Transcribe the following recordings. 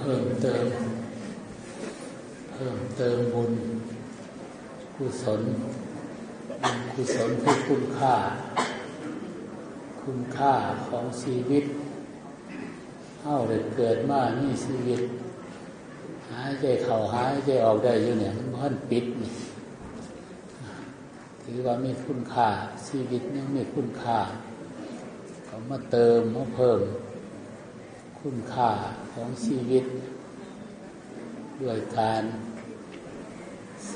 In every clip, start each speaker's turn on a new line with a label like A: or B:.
A: เพิ่มเติม เพิ่มเติมบุญกุศลกุศลคือคุณค่า คุณค่าของชีวิตเอ้าเลยเกิดมานี่ชีวิต หายใจเข่าหายใจออกได้อยู่เนี่ยมันพันปิดนี่ถือว่ามีคุณค่าชีวิตยังมีคุณค่าเขามาเติมมาเพิ่ม คุณค่าของชีวิต ด้วยการ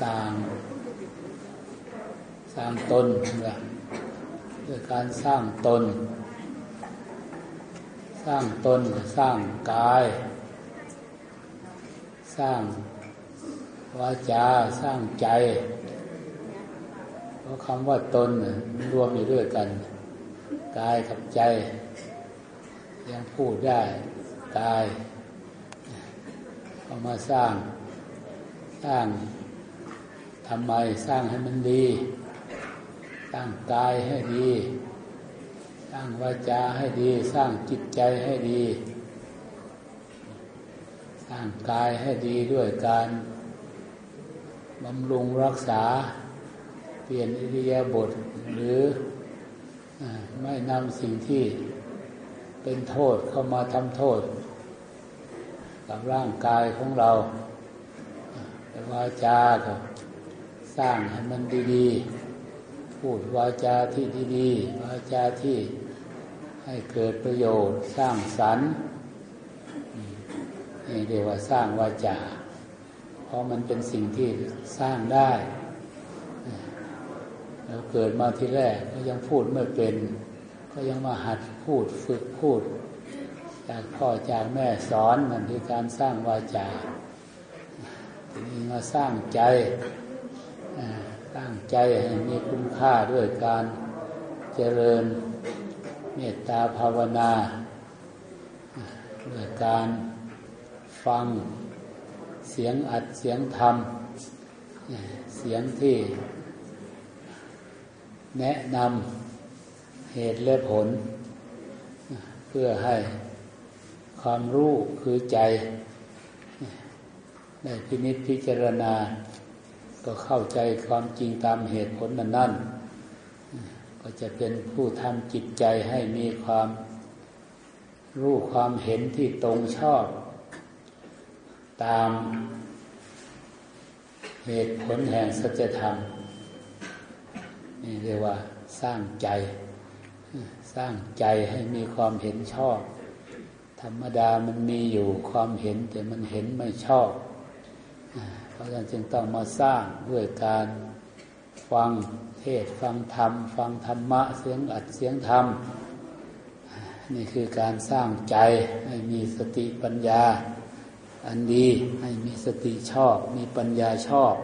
A: สร้าง สร้างตนนะด้วยการสร้างตน สร้างตนสร้างกาย สร้างวาจาสร้างใจเพราะคำว่าตนรวมอยู่ด้วยกัน กายกับใจ ยังพูดได้ กายเอามาสร้าง สร้างทำไมสร้างให้มันดี สร้างกายให้ดี สร้างวาจาให้ดี สร้างจิตใจให้ดี สร้างกายให้ดีด้วยการบำรุงรักษา เปลี่ยนอิริยาบถหรือไม่นำสิ่งที่ เป็นโทษเข้ามาทำโทษ กับร่างกายของเราแต่วาจาก็สร้างให้มันดีๆ พูดวาจาที่ดีๆ วาจาที่ให้เกิดประโยชน์สร้างสรรค์นี่เรียกว่าสร้างวาจา เพราะมันเป็นสิ่งที่สร้างได้เราเกิดมาที่แรกก็ยังพูดไม่เป็น ก็ยังมาหัดพูดฝึกพูด จากพ่อจากแม่สอนนั่นคือการสร้างวาจาทีนี้มาสร้างใจตั้งใจให้มีคุณค่าด้วยการเจริญเมตตาภาวนาด้วยการฟังเสียงอัดเสียงธรรม เสียงที่แนะนำ เหตุและผล เพื่อให้ความรู้คือใจได้พินิจพิจารณา ก็เข้าใจความจริงตามเหตุผลนั้นนั่นก็จะเป็นผู้ทำจิตใจให้มีความรู้ความเห็นที่ตรงชอบ ตามเหตุผลแห่งสัจธรรม นี่เรียกว่าสร้างใจ สร้างใจให้มีความเห็นชอบ ธรรมดามันมีอยู่ความเห็นแต่มันเห็นไม่ชอบ เพราะฉะนั้นจึงต้องมาสร้างด้วยการฟังเทศฟังธรรม ฟังธรรมะเสียงอัดเสียงธรรม นี่คือการสร้างใจให้มีสติปัญญา อันดีให้มีสติชอบ มีปัญญาชอบ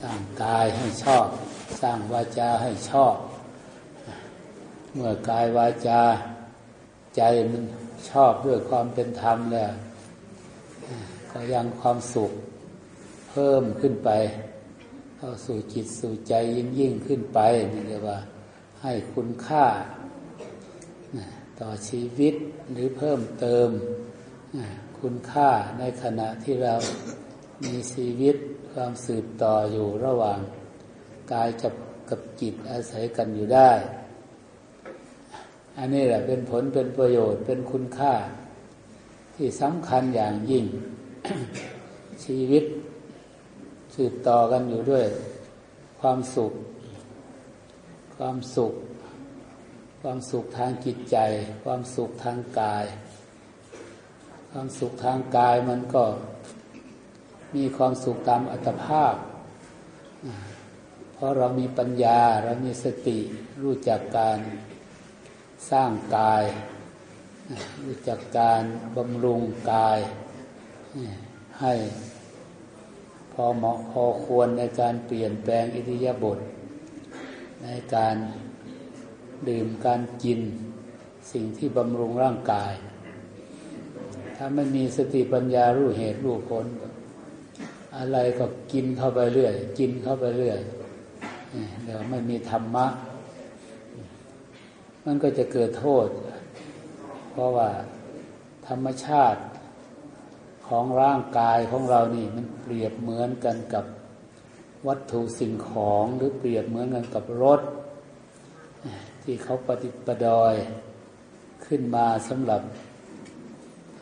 A: สร้างกายให้ชอบ สร้างวาจาให้ชอบ เมื่อกายวาจาใจมันชอบด้วยความเป็นธรรมแล้วก็ยังความสุขเพิ่มขึ้นไป เข้าสู่จิตสู่ใจยิ่งยิ่งขึ้นไปนี่เรียกว่าให้คุณค่าต่อชีวิตหรือเพิ่มเติมคุณค่าในขณะที่เรามีชีวิตความสืบต่ออยู่ระหว่างกายกับกับจิตอาศัยกันอยู่ได้ อันนี้แหละเป็นผลเป็นประโยชน์เป็นคุณค่า ที่สำคัญอย่างยิ่ง ชีวิตสืบต่อกันอยู่ด้วย ความสุข ความสุข ความสุขทางจิตใจ ความสุขทางกาย ความสุขทางกายมันก็มีความสุขตามอัตภาพ เพราะเรามีปัญญาเรามีสติรู้จักการ สร้างกาย รู้จักการบำรุงกาย ให้พอเหมาะพอควรในการเปลี่ยนแปลงอิริยาบถในการดื่มการกินสิ่งที่บำรุงร่างกาย ถ้าไม่มีสติปัญญารู้เหตุรู้ผล อะไรก็กินเข้าไปเรื่อย กินเข้าไปเรื่อยเดี๋ยวไม่มีธรรมะ มันก็จะเกิดโทษ เพราะว่าธรรมชาติของร่างกายของเรานี่ มันเปรียบเหมือนกันกับวัตถุสิ่งของหรือเปรียบเหมือนกันกับรถ ที่เขาปฏิปดอยขึ้นมาสำหรับ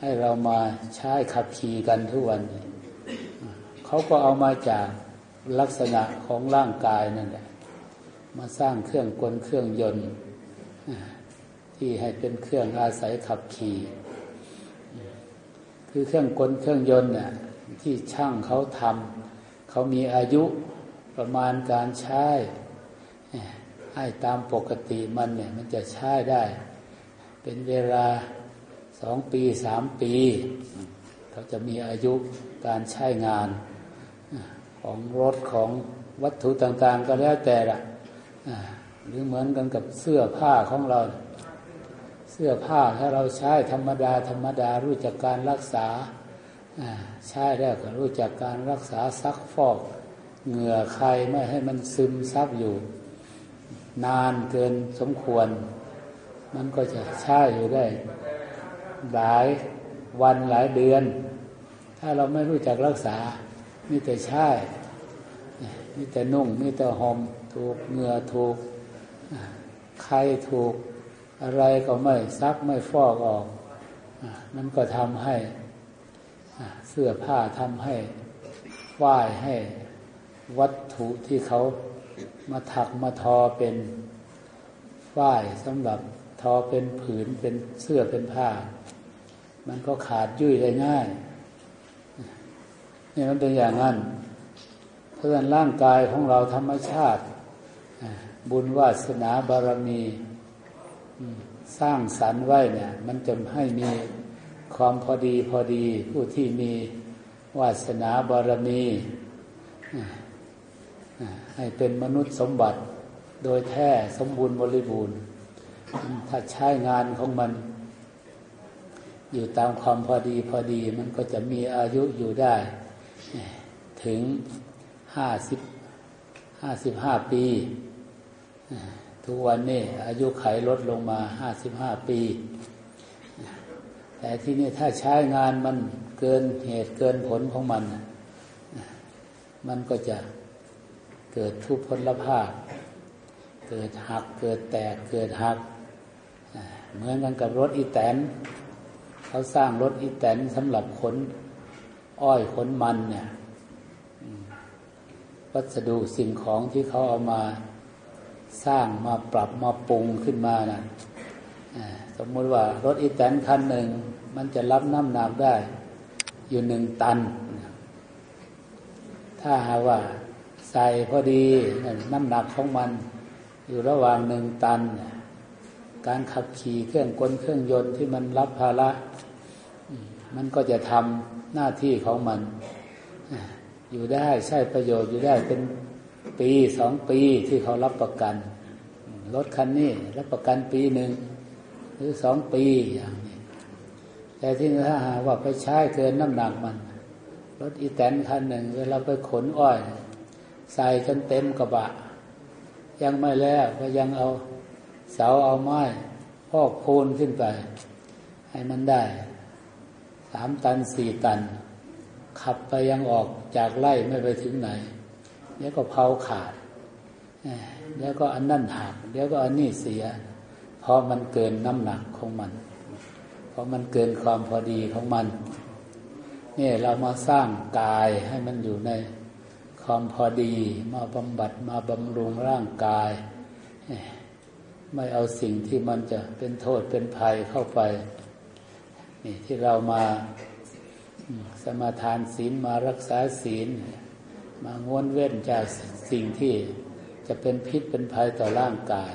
A: ให้เรามาใช้ขับขี่กันทุกวัน เขาก็เอามาจากลักษณะของร่างกายนั่นแหละมาสร้างเครื่องกลเครื่องยนต์ ที่ให้เป็นเครื่องอาศัยขับขี่ คือเครื่องกลเครื่องยนต์น่ะที่ช่างเขาทำเขามีอายุประมาณการใช้ให้ตามปกติมันเนี่ยมันจะใช้ได้ เป็นเวลาสองปีสามปี เขาจะมีอายุการใช้งานของรถของวัตถุต่างๆ ก็แล้วแต่ละหรือเหมือนกันกับเสื้อผ้าของเรา เสื้อผ้าถ้าเราใช้ธรรมดา ธรรมดารู้จักการรักษาใช้แล้วก็รู้จักการรักษาซักฟอกเหงื่อใครไม่ให้มันซึมซับอยู่ นานเกินสมควร มันก็จะใช้อยู่ได้ หลายวันหลายเดือน ถ้าเราไม่รู้จักรักษามีแต่ใช้มีแต่นุ่งมีแต่หอมถูกเหงื่อถูกใครถูก อะไรก็ไม่ซักไม่ฟอกออกมันก็ทำให้เสื้อผ้าทำให้ฝ้ายให้วัตถุที่เขามาถักมาทอเป็นฝ้ายสำหรับทอเป็นผืนเป็นเสื้อเป็นผ้า มันก็ขาดยุ่ยได้ง่ายนี่มันเป็นอย่างนั้น เพราะฉะนั้นร่างกายของเราธรรมชาติ บุญวาสนาบารมี สร้างสรรค์ไว้เนี่ย มันจะให้มีความพอดีพอดี ผู้ที่มีวาสนาบารมี ให้เป็นมนุษย์สมบัติโดยแท้สมบูรณ์บริบูรณ์ ถ้าใช้งานของมัน อยู่ตามความพอดีพอดี มันก็จะมีอายุอยู่ได้ ถึงห้าสิบห้าสิบห้าปี ทุกวันนี้อายุไขลดลงมาห้าสิบห้าปี แต่ที่นี่ถ้าใช้งานมันเกินเหตุเกินผลของมัน มันก็จะเกิดทุพพลภาพ เกิดหักเกิดแตกเกิดหัก เหมือนกันกับรถอีแตน เขาสร้างรถอีแตนสำหรับขนอ้อยขนมันเนี่ยวัสดุสิ่งของที่เขาเอามา สร้างมาปรับมาปรุงขึ้นมานะ่ะสมมติว่ารถอีแตนคันหนึ่ง มันจะรับน้ำหนักได้ อยู่หนึ่งตัน ถ้าหาว่าใส่พอดีน้ำหนักของมัน อยู่ระหว่างหนึ่งตัน การขับขี่เครื่องกลเครื่องยนต์ที่มันรับภาระ มันก็จะทำหน้าที่ของมัน อยู่ได้ใช้ประโยชน์อยู่ได้เป็น ปีสองปีที่เขารับประกัน รถคันนี้รับประกันปีหนึ่งหรือสองปีอย่างนี้แต่ที่ถ้าหาว่าไปใช้เกินน้ำหนักมัน รถอีแตนคันหนึ่งเวลาไปขนอ้อย ใส่จนเต็มกระบะ ยังไม่แล้วก็ยังเอาเสาเอาไม้พอกพูนขึ้นไป ให้มันได้สามตันสี่ตัน ขับไปยังออกจากไล่ไม่ไปถึงไหน เดี๋ยวก็เผาขาดเดี๋ยวก็อันนั่นหักเดี๋ยวก็อันนี้เสีย เพราะมันเกินน้ำหนักของมัน เพราะมันเกินความพอดีของมันนี่เรามาสร้างกายให้มันอยู่ในความพอดีมาบำบัดมาบำรุงร่างกาย ไม่เอาสิ่งที่มันจะเป็นโทษเป็นภัยเข้าไป นี่ที่เรามาสมาทานศีลมารักษาศีล มางวนเว้นจากสิ่งที่จะเป็นพิษเป็นภัยต่อร่างกาย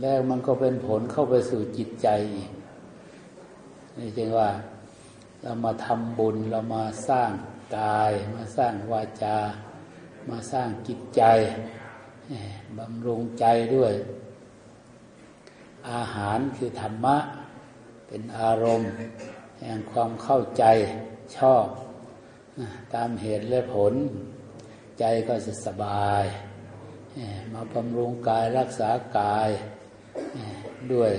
A: แล้วมันก็เป็นผลเข้าไปสู่จิตใจอีกนี่จึงว่าเรามาทำบุญเรามาสร้างกาย มาสร้างวาจา มาสร้างจิตใจบำรุงใจด้วย อาหารคือธรรมะ เป็นอารมณ์ แห่งความเข้าใจชอบ ตามเหตุและผล ใจก็จะสบาย มาบำรุงกายรักษากายด้วย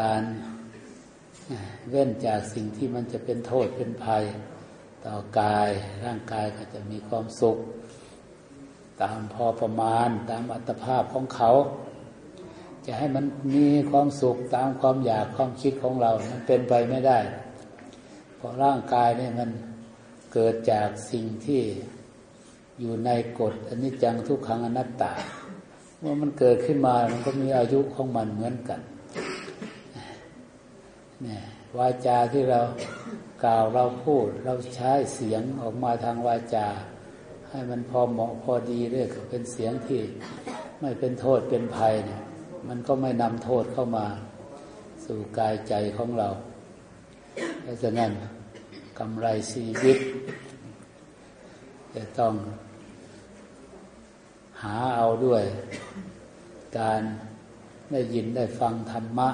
A: การเว้นจากสิ่งที่มันจะเป็นโทษเป็นภัย ต่อกายร่างกายก็จะมีความสุข ตามพอประมาณตามอัตภาพของเขา จะให้มันมีความสุขตามความอยากความคิดของเรา มันเป็นไปไม่ได้ เพราะร่างกายเนี่ยมัน เกิดจากสิ่งที่อยู่ในกฎอนิจจังทุกขังอนัตตา เมื่อมันเกิดขึ้นมามันก็มีอายุของมันเหมือนกันเนี่ยวาจาที่เรากล่าวเราพูด เราใช้เสียงออกมาทางวาจา ให้มันพอเหมาะพอดีเรื่อยเป็นเสียงที่ไม่เป็นโทษเป็นภัยเนี่ยมันก็ไม่นำโทษเข้ามา สู่กายใจของเราเพราะฉะนั้น กำไรชีวิต จะต้องหาเอาด้วย การได้ยินได้ฟังธรรมะ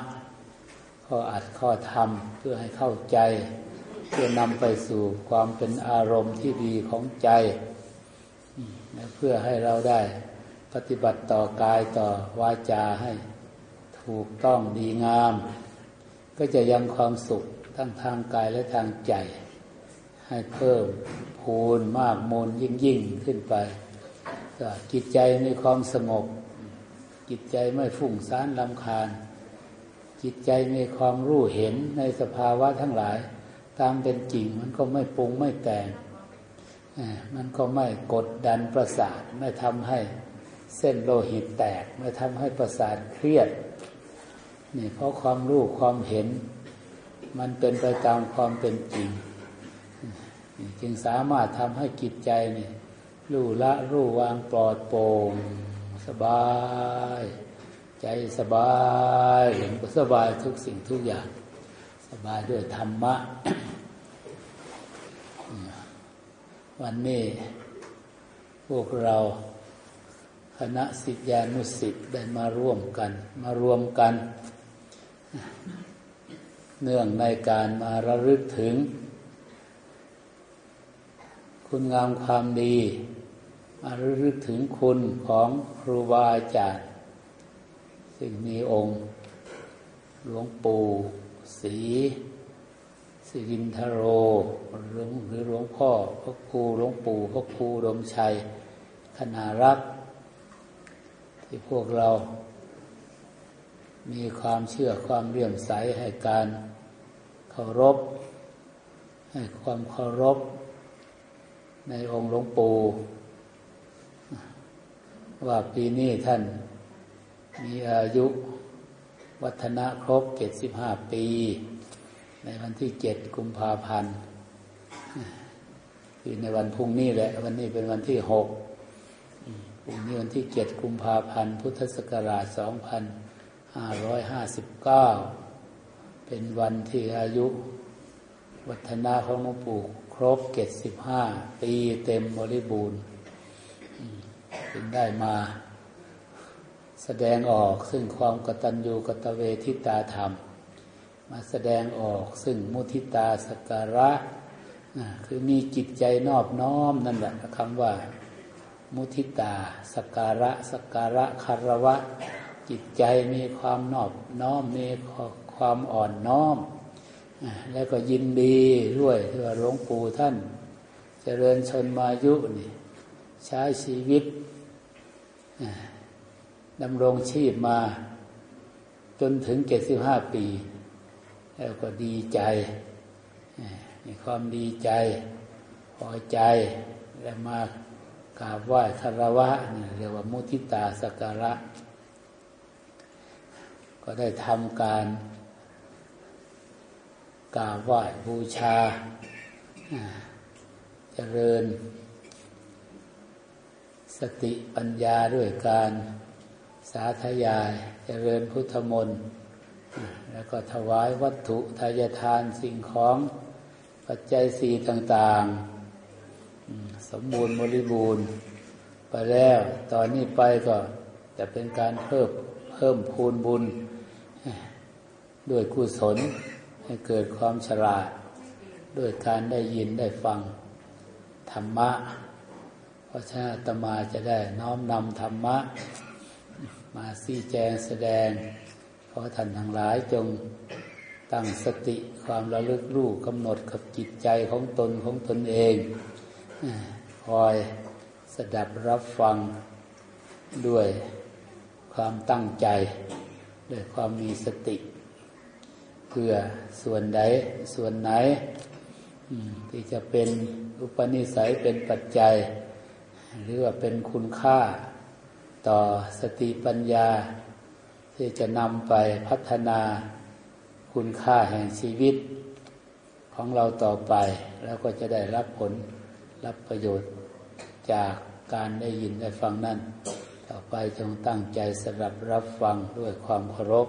A: ข้ออัดข้อธรรมเพื่อให้เข้าใจ เพื่อนำไปสู่ความเป็นอารมณ์ที่ดีของใจ เพื่อให้เราได้ปฏิบัติต่อกายต่อวาจาให้ถูกต้องดีงาม ก็จะยังความสุขทั้งทางกายและทางใจ ให้เพิ่มพูนมากมูลยิ่งยิ่งขึ้นไปก็จิตใจมีความสงบ จิตใจไม่ฟุ้งซ่านลำคาญ จิตใจมีความรู้เห็นในสภาวะทั้งหลาย ตามเป็นจริงมันก็ไม่ปรุงไม่แต่งมันก็ไม่กดดันประสาทไม่ทำให้เส้นโลหิตแตกไม่ทำให้ประสาทเครียดนี่เพราะความรู้ความเห็น มันเป็นไปตามความเป็นจริง จึงสามารถทำให้จิตใจนี่รู้ละรู้วางปลอดโปร่งสบาย ใจสบายเห็นสบายทุกสิ่งทุกอย่าง สบายด้วยธรรมะ วันนี้พวกเราคณะสิทธิานุสิทธิ์ได้มาร่วมกัน มารวมกัน เนื่องในการมาระลึกถึง คุณงามความดีมาระลึกถึงคุณของครูบาอาจารย์ซึ่งมีองค์ หลวงปู่ศรีสิรินทโรหลวงหรือหลวงพ่อพระครูหลวงปู่พระครูดมชัยคณารักที่พวกเรา มีความเชื่อความเลื่อมใสให้การเคารพ ให้ความเคารพ ในองค์หลวงปู่ว่าปีนี้ท่านมีอายุวัฒนะครบเจ็ดสิบห้าปี ในวันที่เจ็ดกุมภาพันธ์คือในวันพุ่งนี้แหละ วันนี้เป็นวันที่หกพรุ่งนี้วันที่เจ็ดกุมภาพันธ์พุทธศักราชสองพันห้าร้อยห้าสิบเก้าเป็นวันที่อายุวัฒนาของหลวงปู่ รบเจ็ดสิบห้าปีเต็มบริบูรณ์จึงได้มา แสดงออกซึ่งความกตัญญูกตเวทิตาธรรม มาแสดงออกซึ่งมุทิตาสการะคือมีจิตใจนอบน้อมนั่นแหละคำว่า มุทิตาสการะสการะคารวะ จิตใจมีความนอบน้อมมีความอ่อนน้อม แล้วก็ยินดีด้วยที่ว่าหลวงปู่ท่านเจริญชนมายุนี่ใช้ชีวิตดำรงชีพมาจนถึงเจ็ดสิบห้าปี แล้วก็ดีใจมีความดีใจ พอใจแล้วมากราบไหว้คารวะเรียกว่ามุทิตาสการะ ก็ได้ทำการ กราบไหว้บูชาเจริญ สติปัญญาด้วยการสาธยาย เจริญพุทธมนต์แล้วก็ถวายวัตถุทายทานสิ่งของปัจจัยสีต่าง ๆ สมบูรณ์บริบูรณ์ไปแล้ว ตอนนี้ไปก็จะเป็นการเพิ่มเพิ่มพูนบุญ ด้วยกุศล ให้เกิดความฉลาดด้วยการได้ยินได้ฟังธรรมะ เพราะฉะนั้นตมาจะได้น้อมนำธรรมะ มาซี่แจงแสดงเพราะท่านทั้งหลายจงตั้งสติความระลึกรู้กำหนดกับจิตใจของตนของตนเอง คอยสดับรับฟังด้วยความตั้งใจ ด้วยความมีสติ เพื่อส่วนใดส่วนไหนที่จะเป็นอุปนิสัยเป็นปัจจัย หรือว่าเป็นคุณค่าต่อสติปัญญา ที่จะนำไปพัฒนาคุณค่าแห่งชีวิตของเราต่อไป แล้วก็จะได้รับผลรับประโยชน์จากการได้ยินได้ฟังนั่น ต่อไปจงตั้งใจสดับรับฟังด้วยความเคารพ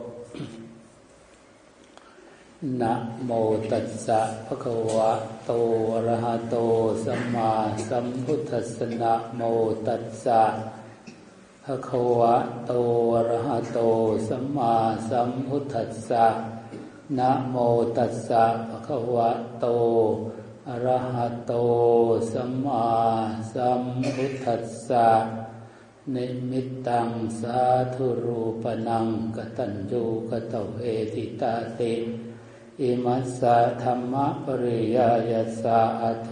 A: นะโมตัสสะภะคะวะโตอะระหะโตสัมมาสัมพุทธัสสะนะโมตัสสะภะคะวะโตอะระหะโตสัมมาสัมพุทธัสสะนะโมตัสสะภะคะวะโตอะระหะโตสัมมาสัมพุทธัสสะนิมิตตังสาธุรูปนังกตัญญูกตเวทิตาติ อิมัสสะธรรมปริยายัสสะอโท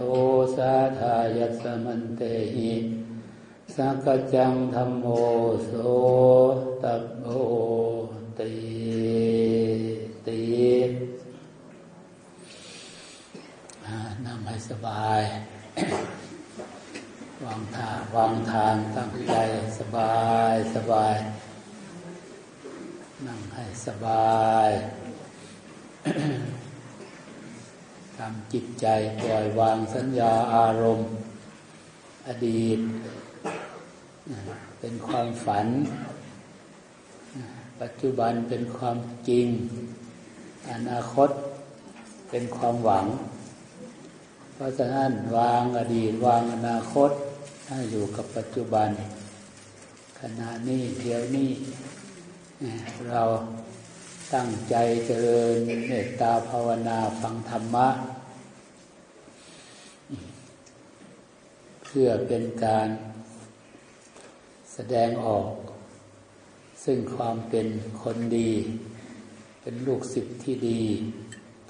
A: สาทายัสมันเตหิสักจังธรรมโมโสตโอติตินั่งให้สบาย วางทางวางทางตั้งใจสบายสบาย นั่งให้สบาย ทำจิตใจปล่อยวางสัญญาอารมณ์ อดีต เป็นความฝัน ปัจจุบันเป็นความจริง อนาคตเป็นความหวัง เพราะฉะนั้นวางอดีตวางอนาคตให้อยู่กับปัจจุบัน ขณะนี้เดี๋ยวนี้เรา ตั้งใจเจริญเมตตาภาวนาฟังธรรมะ เพื่อเป็นการแสดงออก ซึ่งความเป็นคนดี เป็นลูกศิษย์ที่ดี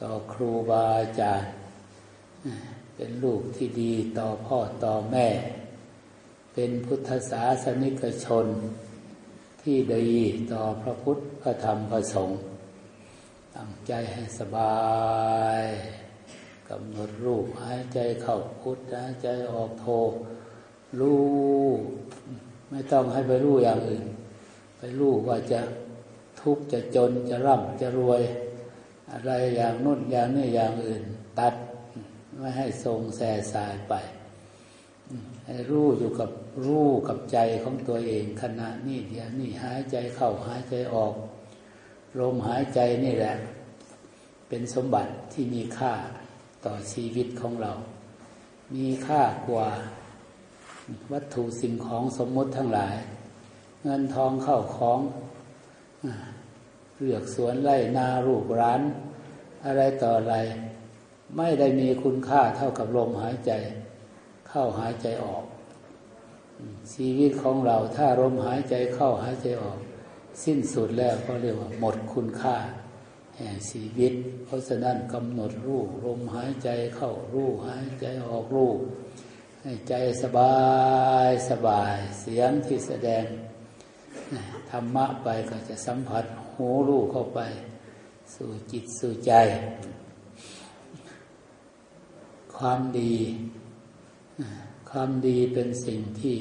A: ต่อครูบาอาจารย์ เป็นลูกที่ดีต่อพ่อต่อแม่ เป็นพุทธศาสนิกชนที่ดีต่อพระพุทธพระธรรมพระสงฆ์ ตั้งใจให้สบายกำหนดรูปหายใจเข้าพุทธหายใจออกโทรู้ไม่ต้องให้ไปรู้อย่างอื่น ไปรู้ว่าจะทุกข์จะจนจะร่ำจะรวย อะไรอย่างนู้นอย่างนี้อย่างอื่น ตัดไม่ให้ทรงแส่สายไป ให้รู้อยู่กับรู้กับใจของตัวเองขณะนี้เดี๋ยวนี้หายใจเข้าหายใจออก ลมหายใจนี่แหละ เป็นสมบัติที่มีค่าต่อชีวิตของเรา มีค่ากว่าวัตถุสิ่งของสมมติทั้งหลาย เงินทองเข้าของเลือกสวนไร่นารูปร้าน อะไรต่ออะไร ไม่ได้มีคุณค่าเท่ากับลมหายใจ เข้าหายใจออก ชีวิตของเราถ้าลมหายใจเข้าหายใจออก สิ้นสุดแล้วก็เรียกว่าหมดคุณค่าแห่งชีวิต เพราะฉะนั้นกำหนดรูลมหายใจเข้ารูหายใจออกรูให้ใจสบายสบายเสียงที่แสดงธรรมะไปก็จะสัมผัสหูรูเข้าไป สู่จิตสู่ใจ ความดี ความดีเป็นสิ่งที่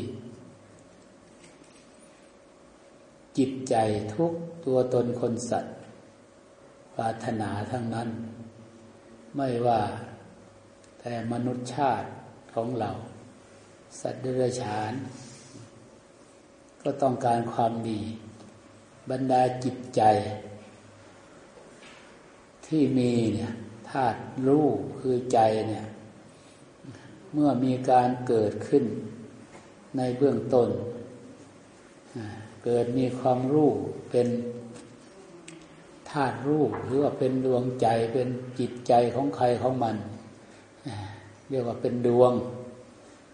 A: จิตใจทุกตัวตนคนสัตว์ปรารถนาทั้งนั้น ไม่ว่าแต่มนุษย์ชาติของเรา สัตว์เดรัจฉาน ก็ต้องการความดี บรรดาจิตใจ ที่มีเนี่ยธาตุรู้คือใจเนี่ย เมื่อมีการเกิดขึ้นในเบื้องต้น เกิดมีความรู้เป็นธาตุรู้หรือว่าเป็นดวงใจเป็นจิตใจของใครของมัน เรียกว่าเป็นดวง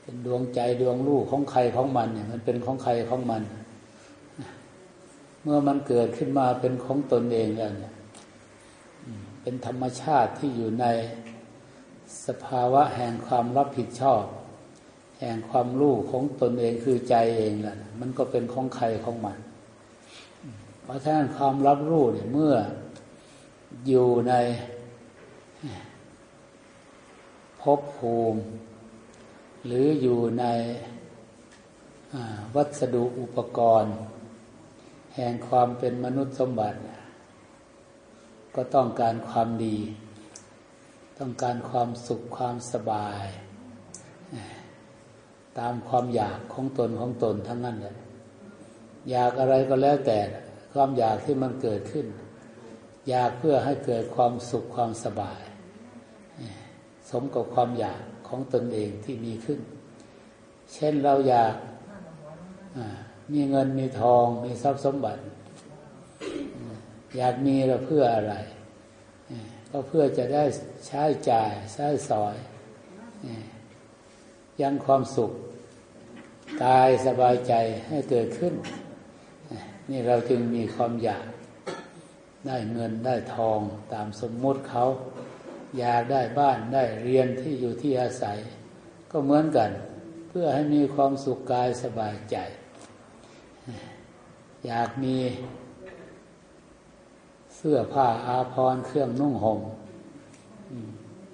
A: เป็นดวงใจดวงรู้ของใครของมันเนี่ยมันเป็นของใครของมัน เมื่อมันเกิดขึ้นมาเป็นของตนเองแล้วเนี่ยเป็นธรรมชาติที่อยู่ในสภาวะแห่งความรับผิดชอบ แห่งความรู้ของตนเองคือใจเองแหละมันก็เป็นของใครของมัน เพราะฉะนั้นความรับรู้เนี่ยเมื่ออยู่ในภพภูมิ หรืออยู่ในวัสดุอุปกรณ์ แห่งความเป็นมนุษย์สมบัติ ก็ต้องการความดี ต้องการความสุขความสบาย ตามความอยากของตนของตนทั้งนั้นเลยอยากอะไรก็แล้วแต่ความอยากที่มันเกิดขึ้น อยากเพื่อให้เกิดความสุขความสบาย สมกับความอยากของตนเองที่มีขึ้น เช่นเราอยากมีเงินมีทองมีทรัพย์สมบัติ อยากมีเราเพื่ออะไร ก็เพื่อจะได้ใช้จ่ายใช้สอยยังความสุข กายสบายใจให้เกิดขึ้น นี่เราจึงมีความอยากได้เงินได้ทองตามสมมุติเขา อยากได้บ้านได้เรียนที่อยู่ที่อาศัย ก็เหมือนกัน เพื่อให้มีความสุขกายสบายใจ อยากมีเสื้อผ้าอาภรณ์เครื่องนุ่งห่ม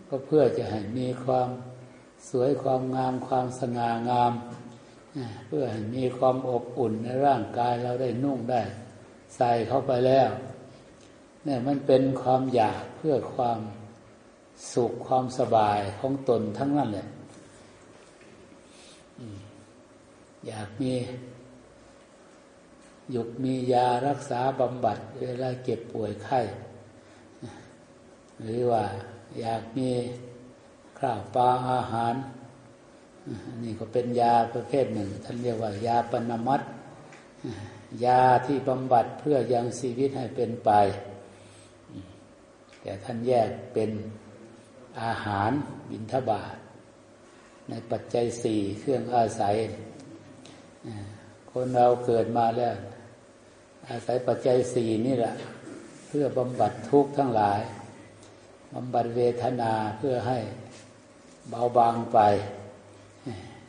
A: ก็เพื่อจะให้มีความสวยความงามความสง่างาม เพื่อให้มีความอบอุ่นในร่างกายเราได้นุ่งได้ ใส่เข้าไปแล้ว เนี่ยมันเป็นความอยากเพื่อความสุขความสบายของตนทั้งนั้นแหละอยากมีหยุกมียารักษาบำบัดเวลาเจ็บป่วยไข้หรือว่าอยากมีข้าวปลาอาหาร นี่ก็เป็นยาประเภทหนึ่ง ท่านเรียกว่ายาปนมัตยาที่บำบัดเพื่อยังชีวิตให้เป็นไป แต่ท่านแยกเป็นอาหารบินทบาท ในปัจจัยสี่เครื่องอาศัย คนเราเกิดมาแล้ว อาศัยปัจจัยสี่นี่แหละ เพื่อบำบัดทุกข์ทั้งหลายบำบัดเวทนาเพื่อให้เบาบางไป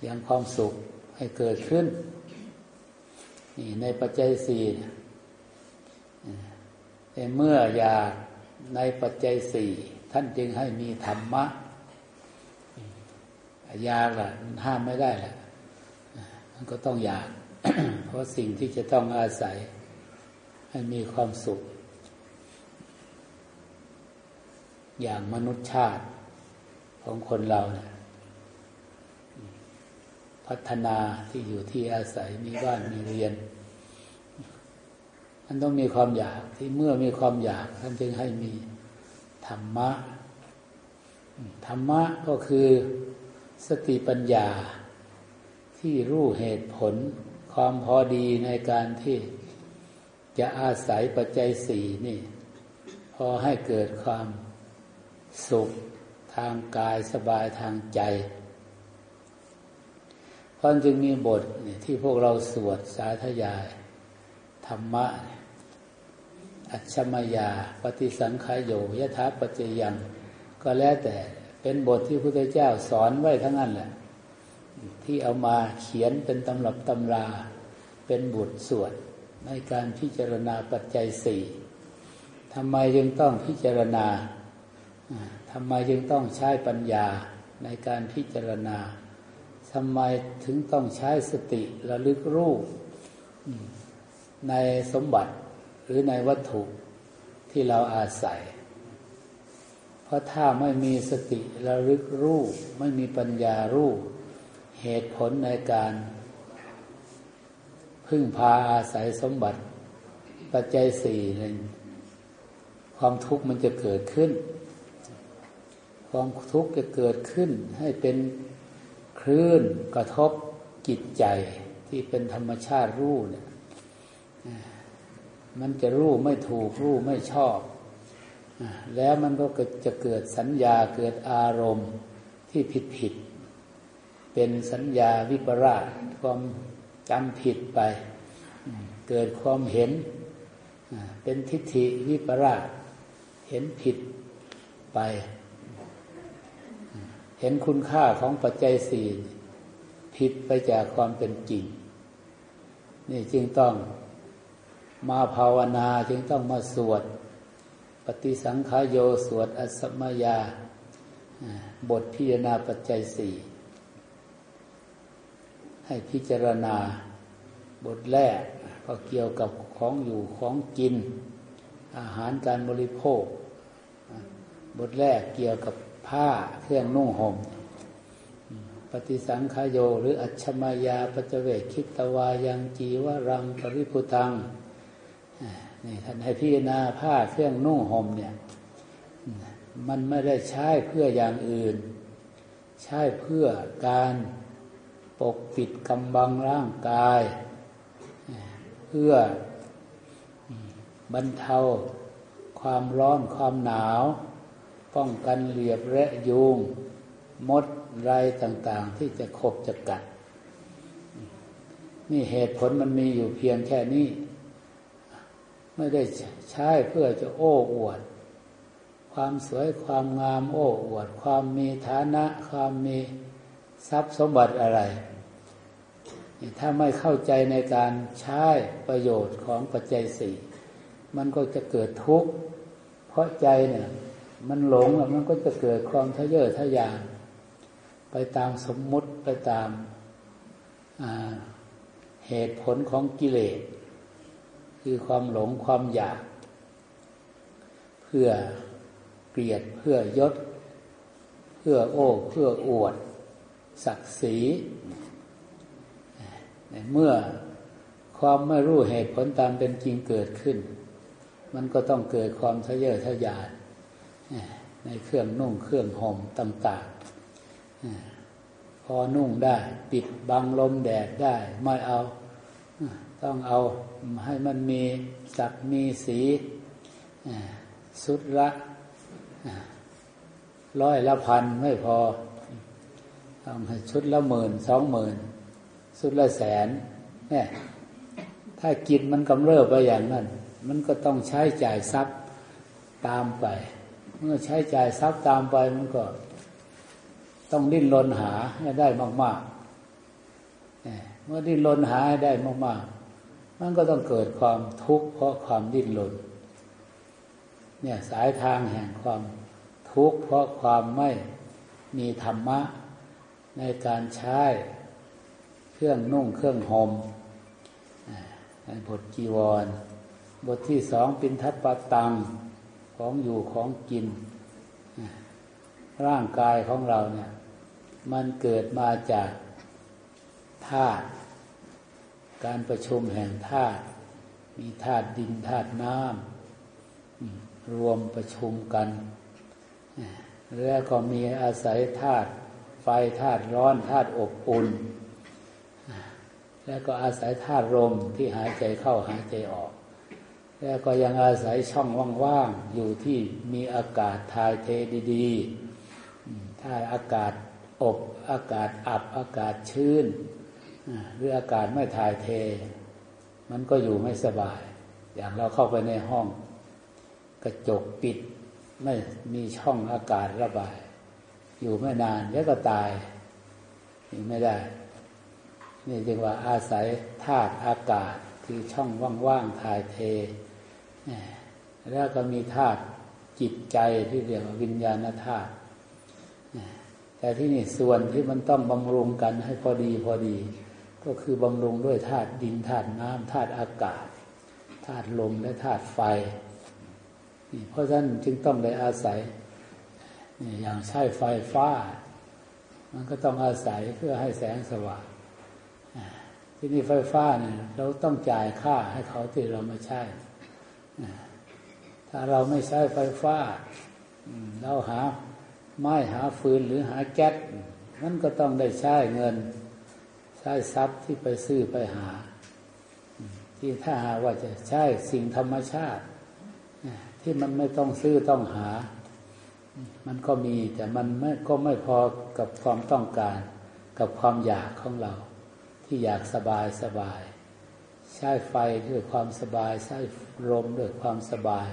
A: ยังความสุขให้เกิดขึ้นนี่ในปัจจัยสี่แต่เมื่ออยากในปัจจัยสี่ท่านจึงให้มีธรรมะอยากล่ะห้ามไม่ได้แหละมันก็ต้องอยาก เพราะสิ่งที่จะต้องอาศัย ให้มีความสุข อย่างมนุษยชาติของคนเราเนี่ย พัฒนาที่อยู่ที่อาศัยมีบ้านมีเรียนมันต้องมีความอยากที่เมื่อมีความอยากท่านจึงให้มีธรรมะ ธรรมะก็คือสติปัญญาที่รู้เหตุผลความพอดีในการที่จะอาศัยปัจจัยสี่นี่ พอให้เกิดความสุขทางกายสบายทางใจ เพราะจึงมีบทที่พวกเราสวดสาธยาย ธรรมะ อัจฉมยา ปฏิสังขายโยยะถาปัจจยัง ก็แล้วแต่เป็นบทที่พระพุทธเจ้าสอนไว้ทั้งนั้นแหละ ที่เอามาเขียนเป็นตำรับตำรา เป็นบทสวดในการพิจารณาปัจจัยสี่ทำไมยังต้องพิจารณาทำไมยังต้องใช้ปัญญาในการพิจารณา ทำไมถึงต้องใช้สติระลึกรู้ในสมบัติหรือในวัตถุที่เราอาศัย เพราะถ้าไม่มีสติระลึกรู้ไม่มีปัญญารู้เหตุผลในการ พึ่งพาอาศัยสมบัติ ปัจจัยสี่เลยความทุกข์มันจะเกิดขึ้น ความทุกข์จะเกิดขึ้นให้เป็น คลื่นกระทบจิตใจที่เป็นธรรมชาติรู้เนี่ยมันจะรู้ไม่ถูกรู้ไม่ชอบ แล้วมันก็จะเกิดสัญญาเกิดอารมณ์ที่ผิดผิด เป็นสัญญาวิปราชความจำผิดไป เกิดความเห็น เป็นทิฏฐิวิปราชเห็นผิดไป เห็นคุณค่าของปัจจัยสี่ผิดไปจากความเป็นจริง นี่จึงต้องมาภาวนาจึงต้องมาสวด ปฏิสังขายโยสวดอสมยา บทพิจารณาปัจจัยสี่ให้พิจารณาบทแรกก็เกี่ยวกับของอยู่ของกิน อาหารการบริโภค บทแรกเกี่ยวกับ ผ้าเครื่องนุ่งหม่มปฏิสังขายโยหรืออัชมายาปัจเวกคิตวายังจีวรังปริพุตังนี่ท่านให้พิจารณาผ้าเครื่องนุ่งห่มเนี่ยมันไม่ได้ใช้เพื่ออย่างอื่น ใช้เพื่อการปกปิดกำบังร่างกาย เพื่อบรรเทาความร้อนความหนาว ป้องกันเหลียบและยุงมดไรต่างๆ ที่จะขบจะกัด นี่เหตุผลมันมีอยู่เพียงแค่นี้ ไม่ได้ใช้เพื่อจะโอ้อวด ความสวยความงามโอ้อวด ความมีฐานะ ความมีทรัพย์สมบัติอะไร ถ้าไม่เข้าใจในการใช้ประโยชน์ของปัจจัยสี่มันก็จะเกิดทุกข์ เพราะใจเนี่ย มันหลงมันก็จะเกิดความทะเยอทะยานไปตามสมมุติไปตามเหตุผลของกิเลส คือความหลงความอยาก เพื่อเกลียดเพื่อยศ เพื่อโอ้เพื่ออวด ศักดิ์ศรีเมื่อความไม่รู้เหตุผลตามเป็นจริงเกิดขึ้น มันก็ต้องเกิดความทะเยอทะยาน ในเครื่องนุ่งเครื่องห่มต่างๆพอนุ่งได้ปิดบังลมแดดได้ไม่เอา ต้องเอาให้มันมีสักมีสีสุดละร้อยละพันไม่พอต้องให้ชุดละหมื่นสองหมื่นสุดละแสนเนี่ยถ้ากินมันกำเริบไปอย่างนั้น มันก็ต้องใช้จ่ายทรัพย์ตามไป เมื่อใช้จ่ายทรัพย์ตามไปมันก็ ต้องดิ้นรนหาให้ได้มากๆเมื่อดิ้นรนหาให้ได้มากๆ มันก็ต้องเกิดความทุกข์เพราะความดิ้นรนเนี่ยสายทางแห่งความทุกข์เพราะความไม่มีธรรมะ ในการใช้เครื่องนุ่งเครื่องห่มบทจีวร บทที่สองปินทัปตัง ของอยู่ของกิน ร่างกายของเราเนี่ย มันเกิดมาจากธาตุการประชุมแห่งธาตุมีธาตุดินธาตุน้ำรวมประชุมกัน แล้วก็มีอาศัยธาตุไฟธาตุร้อนธาตุอบอุ่น แล้วก็อาศัยธาตุลมที่หายใจเข้าหายใจออก แล้วก็ยังอาศัยช่องว่างๆอยู่ที่มีอากาศทายเทดีๆ ถ้าอากาศอบอากาศอับอากาศชื้นหรืออากาศไม่ถ่ายเท มันก็อยู่ไม่สบาย อย่างเราเข้าไปในห้อง กระจกปิด ไม่มีช่องอากาศระบาย อยู่ไม่นานแล้วก็ตายอยู่ไม่ได้ นี่จึงว่าอาศัยธาตุอากาศคือช่องว่างๆถ่ายเท แล้วก็มีธาตุจิตใจที่เรียกว่าวิญญาณธาตุแต่ที่นี่ส่วนที่มันต้องบำรุงกันให้พอดีพอดี ก็คือบำรุงด้วยธาตุดินธาตุน้ำธาตุอากาศธาตุลมและธาตุไฟนี่เพราะฉะนั้นจึงต้องได้อาศัยอย่างใช้ไฟฟ้า มันก็ต้องอาศัยเพื่อให้แสงสว่างที่นี่ไฟฟ้าเนี่ยเราต้องจ่ายค่าให้เขาที่เราไม่ใช่ ถ้าเราไม่ใช้ไฟฟ้า เราหาไม้หาฟืนหรือหาแก๊สมันก็ต้องได้ใช้เงิน ใช้ทรัพย์ที่ไปซื้อไปหา ที่ถ้าหาว่าจะใช้สิ่งธรรมชาติ ที่มันไม่ต้องซื้อต้องหา มันก็มีแต่มันไม่ก็ไม่พอกับความต้องการ กับความอยากของเรา ที่อยากสบายสบาย ใช้ไฟด้วยความสบาย ใช้ลมด้วยความสบาย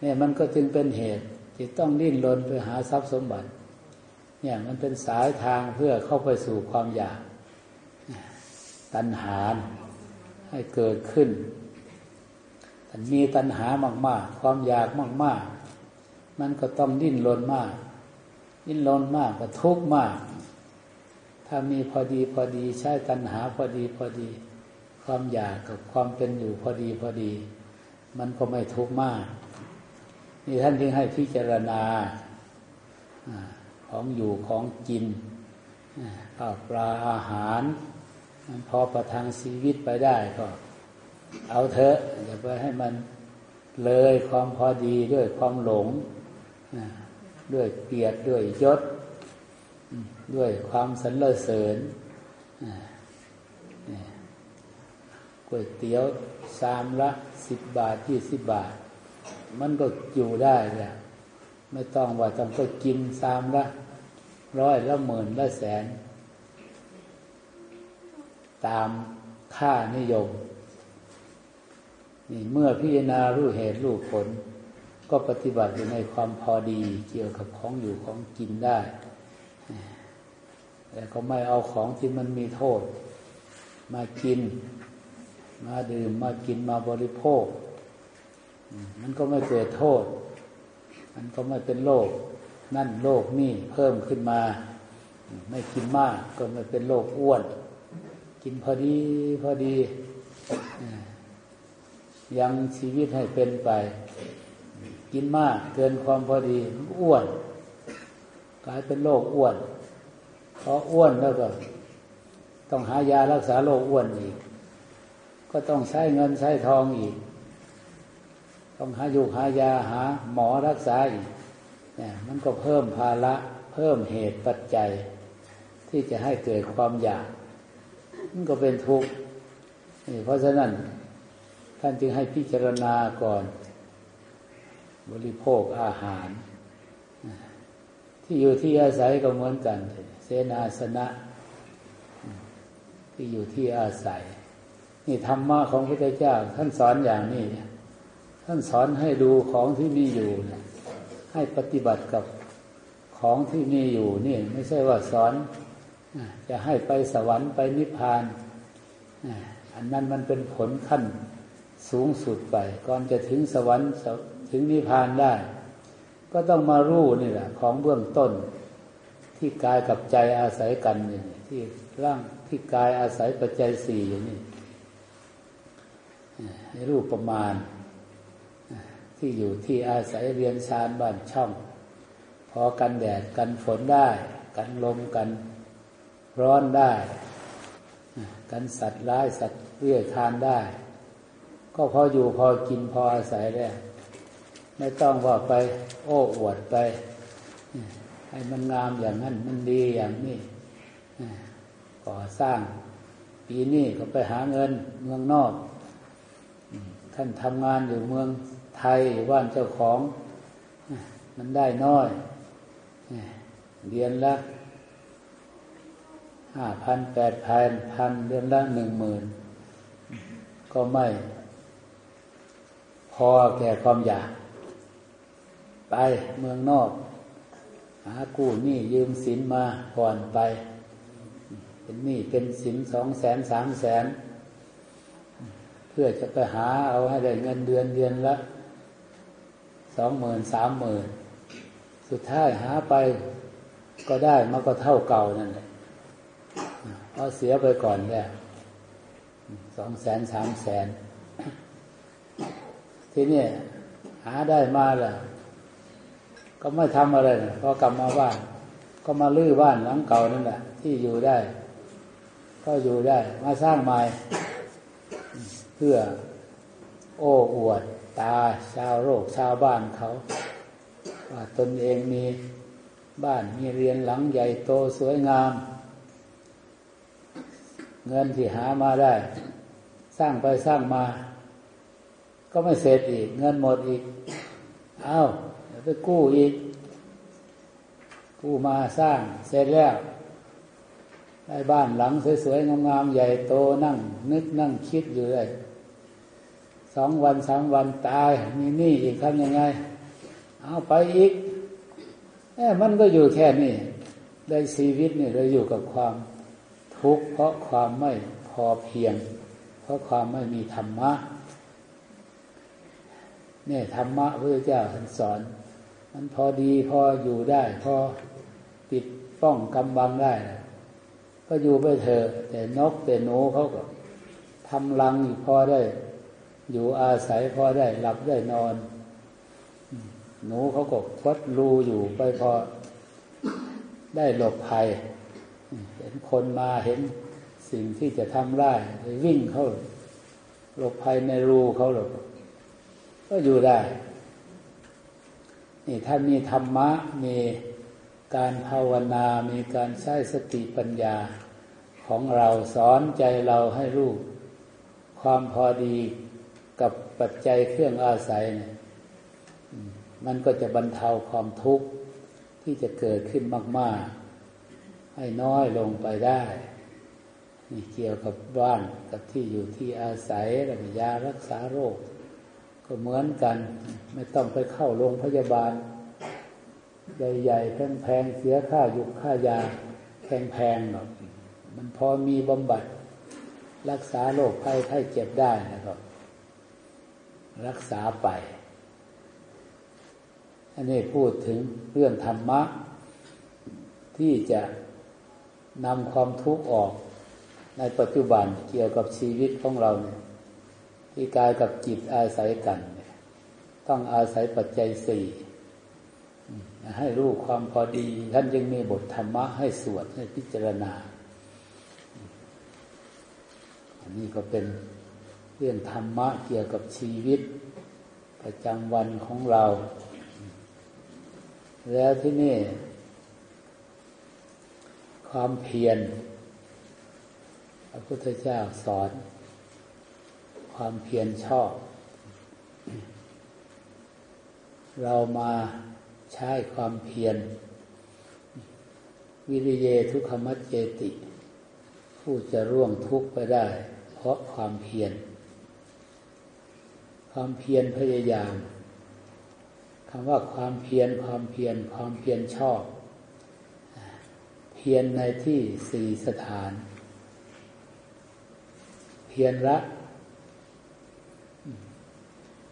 A: เนี่ยมันก็จึงเป็นเหตุที่ต้องดิ้นรนไปหาทรัพย์สมบัติ เนี่ยมันเป็นสายทางเพื่อเข้าไปสู่ความอยาก ตัณหาให้เกิดขึ้นมีตัณหามาก ๆ ความอยากมาก ๆ มันก็ต้องดิ้นรนมาก ดิ้นรนมากก็ทุกข์มาก ถ้ามีพอดีพอดีใช้ตัณหาพอดีพอดี ความอยากกับความเป็นอยู่พอดีพอดี มันก็ไม่ทุกข์มาก นี่ท่านจึงให้พิจารณาของอยู่ของกินข้าวปลาอาหารพอประทังชีวิตไปได้ก็ เอาเถอะอย่าไปให้มันเลยความพอดีด้วยความหลง ด้วยเกียรติด้วยยศ ด้วยความสรรเสริญ ก๋วยเตี๋ยวสามละสิบบาทยี่สิบบาท มันก็อยู่ได้แหละไม่ต้องว่าต้องก็กินสามละร้อยละหมื่นละแสน ตามค่านิยมนี่เมื่อพิจารณารู้เหตุรู้ผล ก็ปฏิบัติอยู่ในความพอดีเกี่ยวกับของอยู่ของกินได้แต่ก็ไม่เอาของที่มันมีโทษ มากิน มาดื่มมากินมาบริโภค มันก็ไม่เกิดโทษ มันก็ไม่เป็นโรคนั่นโรคนี่เพิ่มขึ้นมา ไม่กินมากก็ไม่เป็นโรคอ้วน กินพอดีพอดียังชีวิตให้เป็นไป กินมากเกินความพอดีอ้วน กลายเป็นโรคอ้วนพออ้วนแล้วก็ ต้องหายารักษาโรคอ้วนอีก ก็ต้องใช้เงินใช้ทองอีก ต้องหาอยู่หายาหา หมอรักษาอีกเนี่ยมันก็เพิ่มภาระเพิ่มเหตุปัจจัย ที่จะให้เกิดความอยาก มันก็เป็นทุกข์เพราะฉะนั้นท่านจึงให้พิจารณาก่อน บริโภคอาหาร ที่อยู่ที่อาศัยก็เหมือนกัน เสนาสนะ ที่อยู่ที่อาศัย นี่ธรรมะของพระพุทธเจ้า ท่านสอนอย่างนี้ท่านสอนให้ดูของที่มีอยู่ให้ปฏิบัติกับของที่มีอยู่นี่ ไม่ใช่ว่าสอนจะให้ไปสวรรค์ไปนิพพานอันนั้นมันเป็นผลขั้นสูงสุดไป ก่อนจะถึงสวรรค์ถึงนิพพานได้ ก็ต้องมารู้นี่แหละ ของเบื้องต้น ที่กายกับใจอาศัยกันอย่างนี่ที่ร่างที่กายอาศัยปัจจัยสี่อย่างนี้ ในรูปประมาณ ที่อยู่ที่อาศัยเรียนชานบ้านช่อง พอกันแดดกันฝนได้ กันลมกันร้อนได้ กันสัตว์ร้ายสัตว์เรียทานได้ ก็พออยู่พอกินพออาศัยได้ไม่ต้องว่าไปโอ้อวดไป ให้มันงามอย่างนั้นมันดีอย่างนี้ก่อสร้างปีนี้ก็ไปหาเงินเมืองนอก ท่านทำงานอยู่เมืองไทยว่านเจ้าของ มันได้น้อยเดือนละห้าพันแปดพันพันเดือนละหนึ่งหมื่นก็ไม่ พอแก่ความอยาก ไปเมืองนอก หากู้หนี้ยืมสินมาก่อนไป เป็นหนี้เป็นสินสองแสนสามแสน เพื่อจะไปหาเอาให้ได้เงินเดือนเดือนละสองหมื่นสามหมื่นสุดท้ายหาไปก็ได้มันก็เท่าเก่านั่นแหละเอาเสียไปก่อนแล้วสองแสนสามแสน ทีนี้หาได้มาแล้วก็ไม่ทำอะไรนะพอกลับมาบ้าน ก็มาลื้อบ้านหลังเก่านั่นแหละที่อยู่ได้ ก็อยู่ได้ มาสร้างใหม่ พื่อโอ้อวดตาชาวโลกชาวบ้านเขา ว่าตนเองมีบ้านมีเรียนหลังใหญ่โตสวยงาม เงินที่หามาได้ สร้างไปสร้างมา ก็ไม่เสร็จอีก เงินหมดอีก เอา้าไปกู้อีก กู้มาสร้างเสร็จแล้วได้บ้านหลังสวยๆงามๆใหญ่โตนั่ง นึกนั่งคิดอยู่เลย สองวันสามวันตาย มีหนี้อีกทำยังไง เอาไปอีกแอบมันก็อยู่แค่นี้ในชีวิตเนี่ยเราอยู่กับความทุกข์เพราะความไม่พอเพียง เพราะความไม่มีธรรมะเนี่ยธรรมะพระเจ้าท่านสอน มันพอดีพออยู่ได้ พอปิดป้องกำบังได้ก็อยู่ไปเถอะแต่นกแต่หนูเขาก็ทำรังอยู่พอได้ อยู่อาศัยพอได้หลับได้นอน หนูเขาก็วัดรูอยู่ไปพอได้หลบภัย เห็นคนมาเห็นสิ่งที่จะทำได้วิ่งเขาหลบภัยในรูเขาหลบก็อยู่ได้ นี่ถ้ามีธรรมะ มีการภาวนา มีการใช้สติปัญญาของเราสอนใจเราให้รู้ความพอดี กับปัจจัยเครื่องอาศัยเนี่ยมันก็จะบรรเทาความทุกข์ที่จะเกิดขึ้นมาก ๆ ให้น้อยลงไปได้นี่เกี่ยวกับบ้านกับที่อยู่ที่อาศัยระยารักษาโรค ก็เหมือนกัน ไม่ต้องไปเข้าโรงพยาบาล ใหญ่ๆแพงๆเสียค่ายุกค่ายาแพงๆหรอกมันพอมีบำบัดรักษาโรคภัยไข้เจ็บได้นะครับ รักษาไป อันนี้พูดถึงเรื่องธรรมะ ที่จะนำความทุกข์ออกในปัจจุบันเกี่ยวกับชีวิตของเราเนี่ยที่กายกับจิตอาศัยกัน ต้องอาศัยปัจจัยสี่ให้รู้ความพอดี ท่านยังมีบทธรรมะให้สวดให้พิจารณา อันนี้ก็เป็น เรื่องธรรมะเกี่ยวกับชีวิต ประจำวันของเรา แล้วที่นี่ ความเพียรพระพุทธเจ้าสอน ความเพียรชอบ เรามาใช้ความเพียร วิริเยทุกขมัจเจติ ผู้จะร่วงทุกข์ไปได้ เพราะความเพียร ความเพียรพยายามคำว่าความเพียรความเพียรความเพียรชอบ เพียรในที่สี่สถาน เพียรละ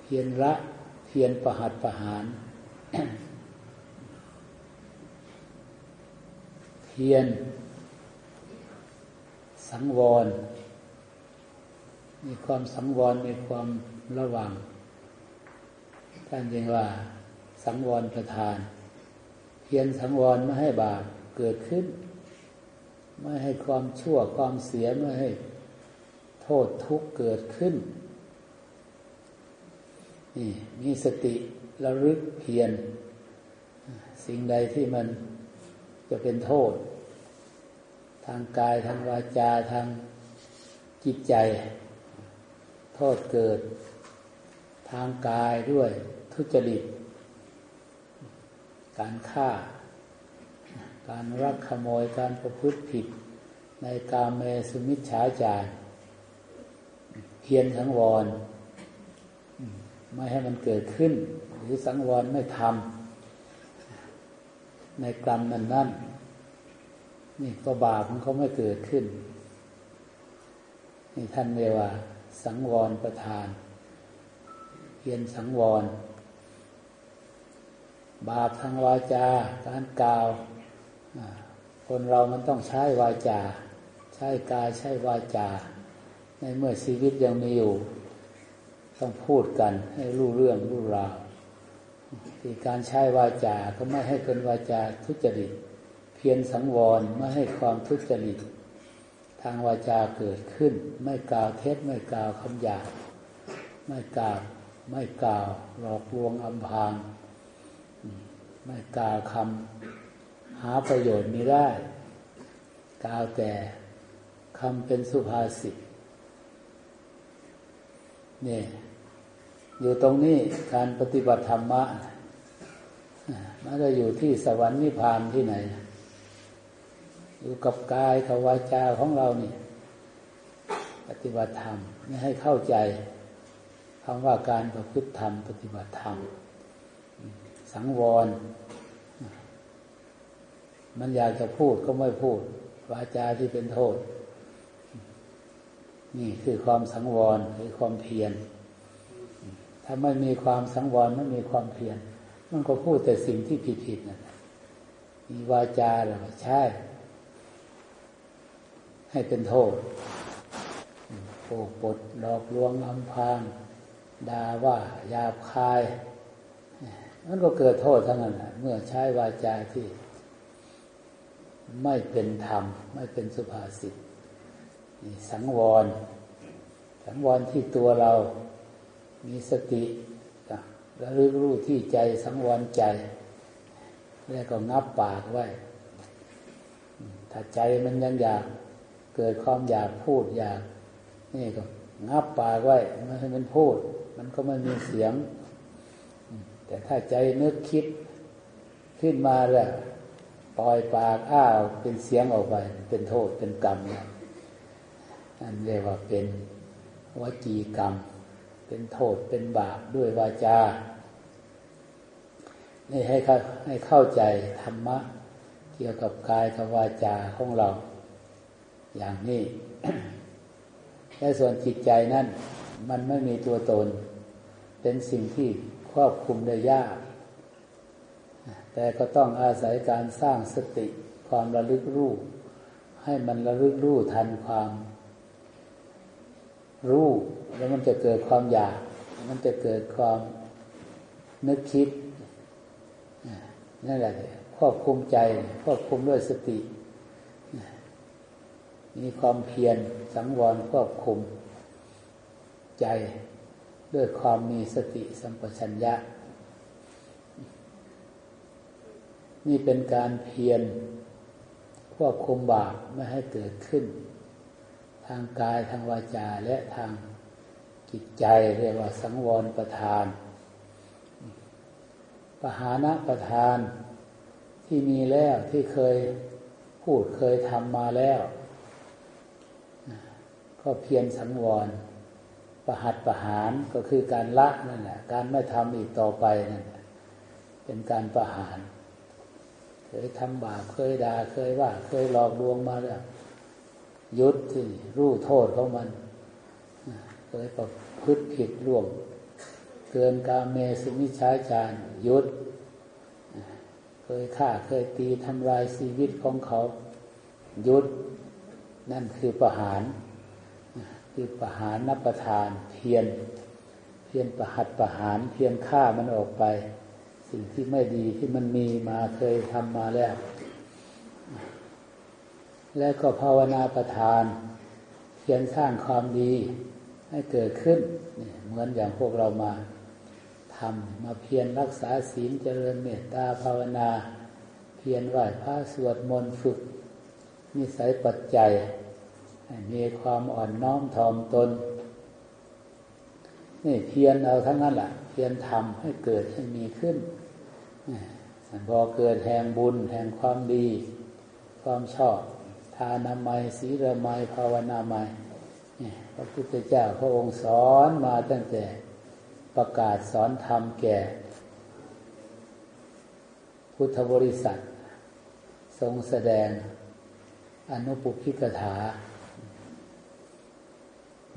A: เพียรละเพียรประหัตประหาร เพียรสังวร มีความสังวรมีความ ระวัง ท่านยังว่า สังวรประทาน เพียรสังวรไม่ให้บาปเกิดขึ้น ไม่ให้ความชั่วความเสียไม่ให้โทษทุกข์เกิดขึ้นนี่มีสติระลึกเพียรสิ่งใดที่มันจะเป็นโทษ ทางกายทางวาจาทางจิตใจ โทษเกิด ทางกายด้วยทุจริต การฆ่า การรักขโมยการประพฤติผิด ในกาเมสุมิชฌาจารเพียรสังวร ไม่ให้มันเกิดขึ้น หรือสังวรไม่ทำในกรรมนั้นนั่นนี่ก็บาปมันเขาไม่เกิดขึ้นนี่ท่านเรียกว่า สังวรประทาน เพียรสังวร บาปทางวาจาการกล่าว คนเรามันต้องใช้วาจา ใช้กายใช้วาจา ในเมื่อชีวิตยังมีอยู่ ต้องพูดกันให้รู้เรื่องรู้ราวที่การใช้วาจาก็ไม่ให้เป็นวาจาทุจริต เพียรสังวรไม่ให้ความทุจริต ทางวาจาเกิดขึ้น ไม่กล่าวเท็จไม่กล่าวคำหยาบไม่กล่าว ไม่กล่าวหลอกลวงอำพรางไม่กล่าวคำหาประโยชน์ไม่ได้ กล่าวแต่คำเป็นสุภาษิตนี่อยู่ตรงนี้การปฏิบัติธรรมะไม่ได้อยู่ที่สวรรค์นิพพานที่ไหน อยู่กับกายกับวาจาของเรานี่ ปฏิบัติธรรมไม่ให้เข้าใจ คำว่าการประพฤติธรรม ปฏิบัติธรรม สังวร มันอยากจะพูดก็ไม่พูด วาจาที่เป็นโทษ นี่คือความสังวรคือความเพียรถ้าไม่มีความสังวรไม่มีความเพียรมันก็พูดแต่สิ่งที่ผิดๆนั่นมีวาจาหรือใช่ ให้เป็นโทษโกปดหลอกลวงอำพาง ด่าว่าหยาบคายมันก็เกิดโทษทั้งนั้นเมื่อใช้วาจาที่ ไม่เป็นธรรม ไม่เป็นสุภาษิตสังวร สังวรที่ตัวเรามีสติระลึกรู้ที่ใจสังวรใจ แล้วก็งับปากไว้ ถ้าใจมันยังอยากเกิดความอยากพูดอยาก นี่ก็งับปากไว้ไม่ให้มันพูด มันก็ไม่มีเสียง แต่ถ้าใจนึกคิดขึ้นมาแล้วปล่อยปากอ้าวเป็นเสียงออกไป เป็นโทษเป็นกรรมนั่นเรียกว่าเป็นวจีกรรม เป็นโทษเป็นบาปด้วยวาจานี่ให้เข้าให้เข้าใจธรรมะ เกี่ยวกับกายกับวาจาของเรา อย่างนี้และส่วนจิตใจนั่น มันไม่มีตัวตน เป็นสิ่งที่ควบคุมได้ยาก แต่ก็ต้องอาศัยการสร้างสติความระลึกรู้ให้มันระลึกรู้ทันความ รู้แล้วมันจะเกิดความอยาก มันจะเกิดความนึกคิดนั่นแหละควบคุมใจควบคุมด้วยสติ มีความเพียรสังวรควบคุม ใจด้วยความมีสติสัมปชัญญะ นี่เป็นการเพียรควบคุมบาปไม่ให้เกิดขึ้น ทางกายทางวาจาและทางจิตใจเรียกว่าสังวรประทาน ปหานะประทานที่มีแล้วที่เคยพูดเคยทำมาแล้ว ก็เพียรสังวร ประหัตประหารก็คือการละนั่นแหละการไม่ทำอีกต่อไปนั่นเป็นการประหาร เคยทำบาปเคยด่าเคยว่า เคยหลอกลวงมาแล้วยุดที่รู้โทษของมันเคยประพฤติผิดร่วม เกินกาเมสุมิชาจารยุดเคยฆ่าเคยตีทำลายชีวิตของเขา ยุดนั่นคือประหาร คือประหารนับประทานเพียน เพียนประหัตประหารเพียนฆ่ามันออกไป สิ่งที่ไม่ดีที่มันมีมาเคยทำมาแล้ว แล้วก็ภาวนาประทาน เพียนสร้างความดีให้เกิดขึ้น เหมือนอย่างพวกเรามาทำมาเพียรรักษาศีลเจริญเมตตาภาวนา เพียรไหว้พระสวดมนต์ฝึกนิสัยปัจจัย มีความอ่อนน้อมถ่อมตน นี่เพียรเอาทั้งนั้นแหละเพียรทำให้เกิดให้มีขึ้นพอเกิดแห่งบุญแห่งความดี ความชอบ ทานามัยศีลมัยภาวนามัยพระพุทธเจ้าพระองค์สอนมาตั้งแต่ประกาศสอนธรรมแก่ พุทธบริษัท ทรงแสดงอนุปุพิกถา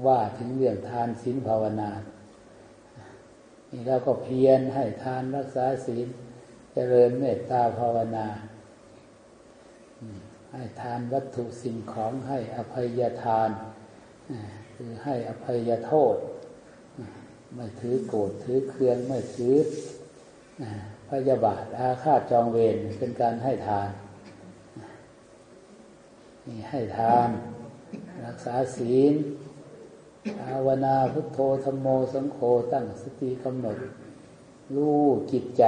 A: ว่าถึงเรื่องทานศีลภาวนานี่เราก็เพียรให้ทานรักษาศีลเจริญเมตตาภาวนา ให้ทานวัตถุสิ่งของให้อภัยทานคือให้อภัยโทษ ไม่ถือโกรธถือเคืองไม่ถือพยาบาทอาฆาตจองเวรเป็นการให้ทานนี่ให้ทาน รักษาศีล ภาวนาพุทโธธรรมโมสังโฆตั้งสติกำหนด รู้จิตใจ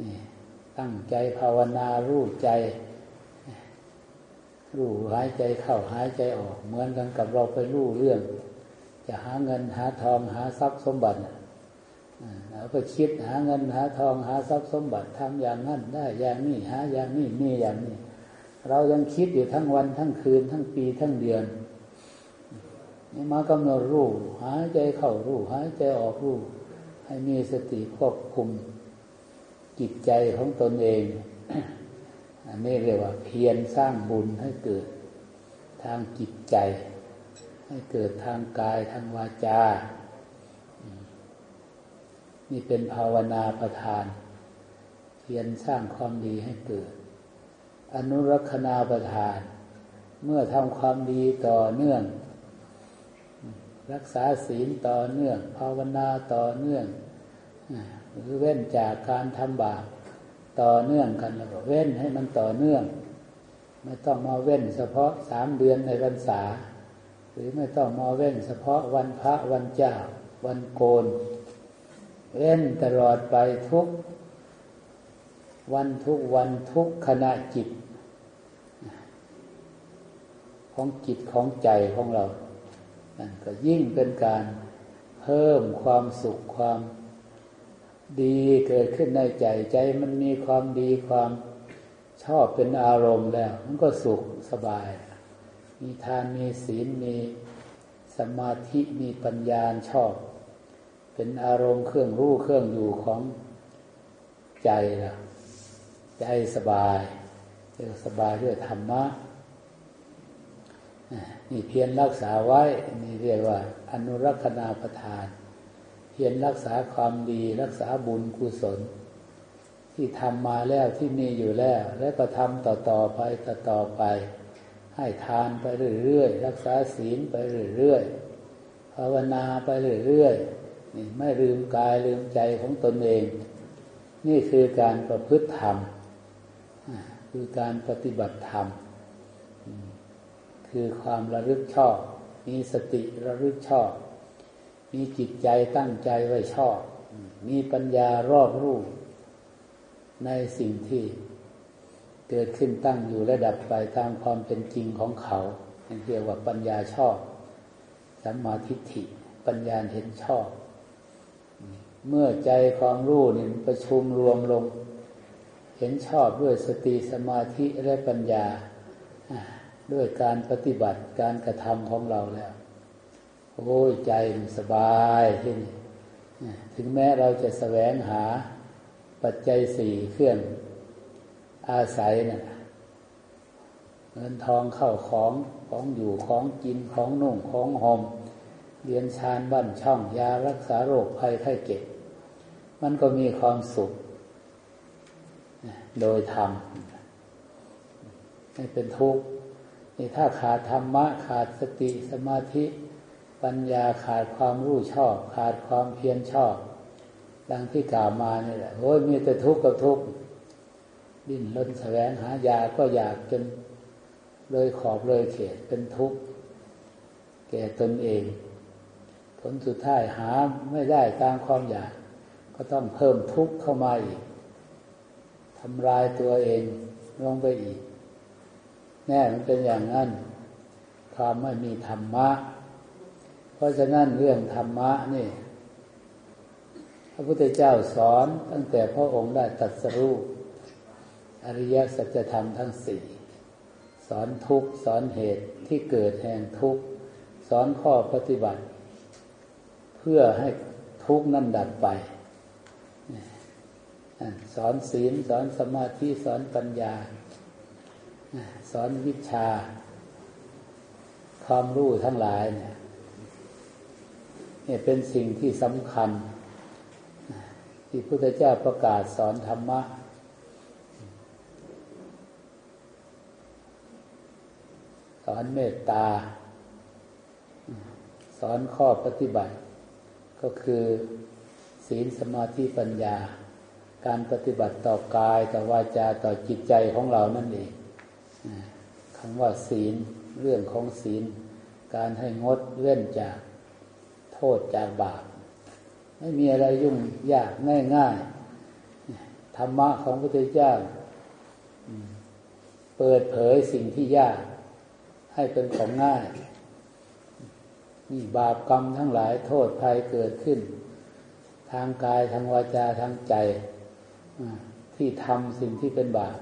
A: นี่ตั้งใจภาวนารู้ใจ รู้หายใจเข้าหายใจออก เหมือนกันกับเราไปรู้เรื่อง จะหาเงินหาทองหาทรัพย์สมบัติเราก็คิดหาเงินหาทองหาทรัพย์สมบัติทำอย่างนั้นได้อย่างนี้หาอย่างนี้มีอย่างนี้ เรายังคิดอยู่ทั้งวันทั้งคืนทั้งปีทั้งเดือน มากำหนดรู้หายใจเข้ารู้หายใจออกรู้ให้มีสติควบคุมจิตใจของตนเอง อันนี้เรียกว่าเพียรสร้างบุญให้เกิดทางจิตใจ ให้เกิดทางกายทางวาจา นี่เป็นภาวนาประทาน เพียรสร้างความดีให้เกิด อนุรักษณาประทาน เมื่อทำความดีต่อเนื่อง รักษาศีลต่อเนื่อง ภาวนาต่อเนื่องหรือเว้นจากการทำบาปต่อเนื่องกันแล้วก็เว้นให้มันต่อเนื่อง ไม่ต้องมาเว้นเฉพาะสามเดือนในพรรษา หรือไม่ต้องมาเว้นเฉพาะวันพระวันเจ้า วันโกน เว้นตลอดไปทุก วันทุกวันทุกขณะจิต ของจิตของใจของเรา นั่นก็ยิ่งเป็นการเพิ่มความสุขความดีเกิดขึ้นในใจใจมันมีความดีความชอบเป็นอารมณ์แล้ว มันก็สุขสบาย มีทานมีศีลมีสมาธิมีปัญญาชอบ เป็นอารมณ์เครื่องรู้เครื่องอยู่ของใจละใจสบายเรียกสบายด้วยธรรมะ นี่เพียรรักษาไว้นี่เรียกว่า อนุรักษณาประทาน เพียรรักษาความดีรักษาบุญกุศล ที่ทำมาแล้วที่มีอยู่แล้ว และก็ทำต่อๆไปต่อๆไป ให้ทานไปเรื่อยๆรักษาศีลไปเรื่อยๆภาวนาไปเรื่อยๆนี่ไม่ลืมกายลืมใจของตนเอง นี่คือการประพฤติธรรม คือการปฏิบัติธรรม คือความระลึกชอบ มีสติระลึกชอบ มีจิตใจตั้งใจไว้ชอบ มีปัญญารอบรู้ในสิ่งที่เกิดขึ้นตั้งอยู่ระดับไปตามความเป็นจริงของเขาเรียกว่าปัญญาชอบสัมมาทิฏฐิ ปัญญาเห็นชอบ เมื่อใจความรู้นี่ประชุมรวมลง เห็นชอบด้วยสติสมาธิและปัญญา ด้วยการปฏิบัติการกระทำของเราแล้ว โอ้ยใจสบายที่นี่ถึงแม้เราจะแสวงหาปัจจัยสี่เครื่องอาศัยนะ่ะเงินทองเข้าของของอยู่ของกินของนุ่งของหอมเรียนชานบ้านช่องยารักษาโรคภัยไข้เจ็บมันก็มีความสุข โดยธรรมไม่เป็นทุกข์ นี่ถ้าขาดธรรมะขาดสติสมาธิปัญญาขาดความรู้ชอบ ขาดความเพียรชอบ ดังที่กล่าวมานี่แหละโอ้ยมีแต่ทุกข์กับทุกข์ดิ้นรนแสวงหายาก็อยากจนเลยขอบเลยเขตเป็นทุกข์แก่ตนเอง ผลสุดท้ายหาไม่ได้ตามความอยาก ก็ต้องเพิ่มทุกข์เข้ามาอีกทำลายตัวเองลงไปอีก แน่มันเป็นอย่างนั้น ความไม่มีธรรมะ เพราะฉะนั้นเรื่องธรรมะนี่ พระพุทธเจ้าสอนตั้งแต่พระองค์ได้ตัดสรู้อริยสัจธรรมทั้งสี่สอนทุกสอนเหตุที่เกิดแห่งทุกสอนข้อปฏิบัติ เพื่อให้ทุกนั่นดับไป สอนศีลสอนสมาธิสอนปัญญา สอนวิชา ความรู้ทั้งหลายเนี่ยนี่เป็นสิ่งที่สำคัญ ที่พุทธเจ้าประกาศสอนธรรมะ สอนเมตตา สอนข้อปฏิบัติ ก็คือ ศีลสมาธิปัญญา การปฏิบัติต่อกายต่อวาจาต่อจิตใจของเรานั่นเอง คำว่าศีลเรื่องของศีล การให้งดเว้นจากโทษจากบาปไม่มีอะไรยุ่งยากง่ายง่ายธรรมะของพระพุทธเจ้าเปิดเผยสิ่งที่ยาก ให้เป็นของง่าย นี่บาปกรรมทั้งหลายโทษภัยเกิดขึ้น ทางกายทางวาจาทางใจที่ทำสิ่งที่เป็นบาป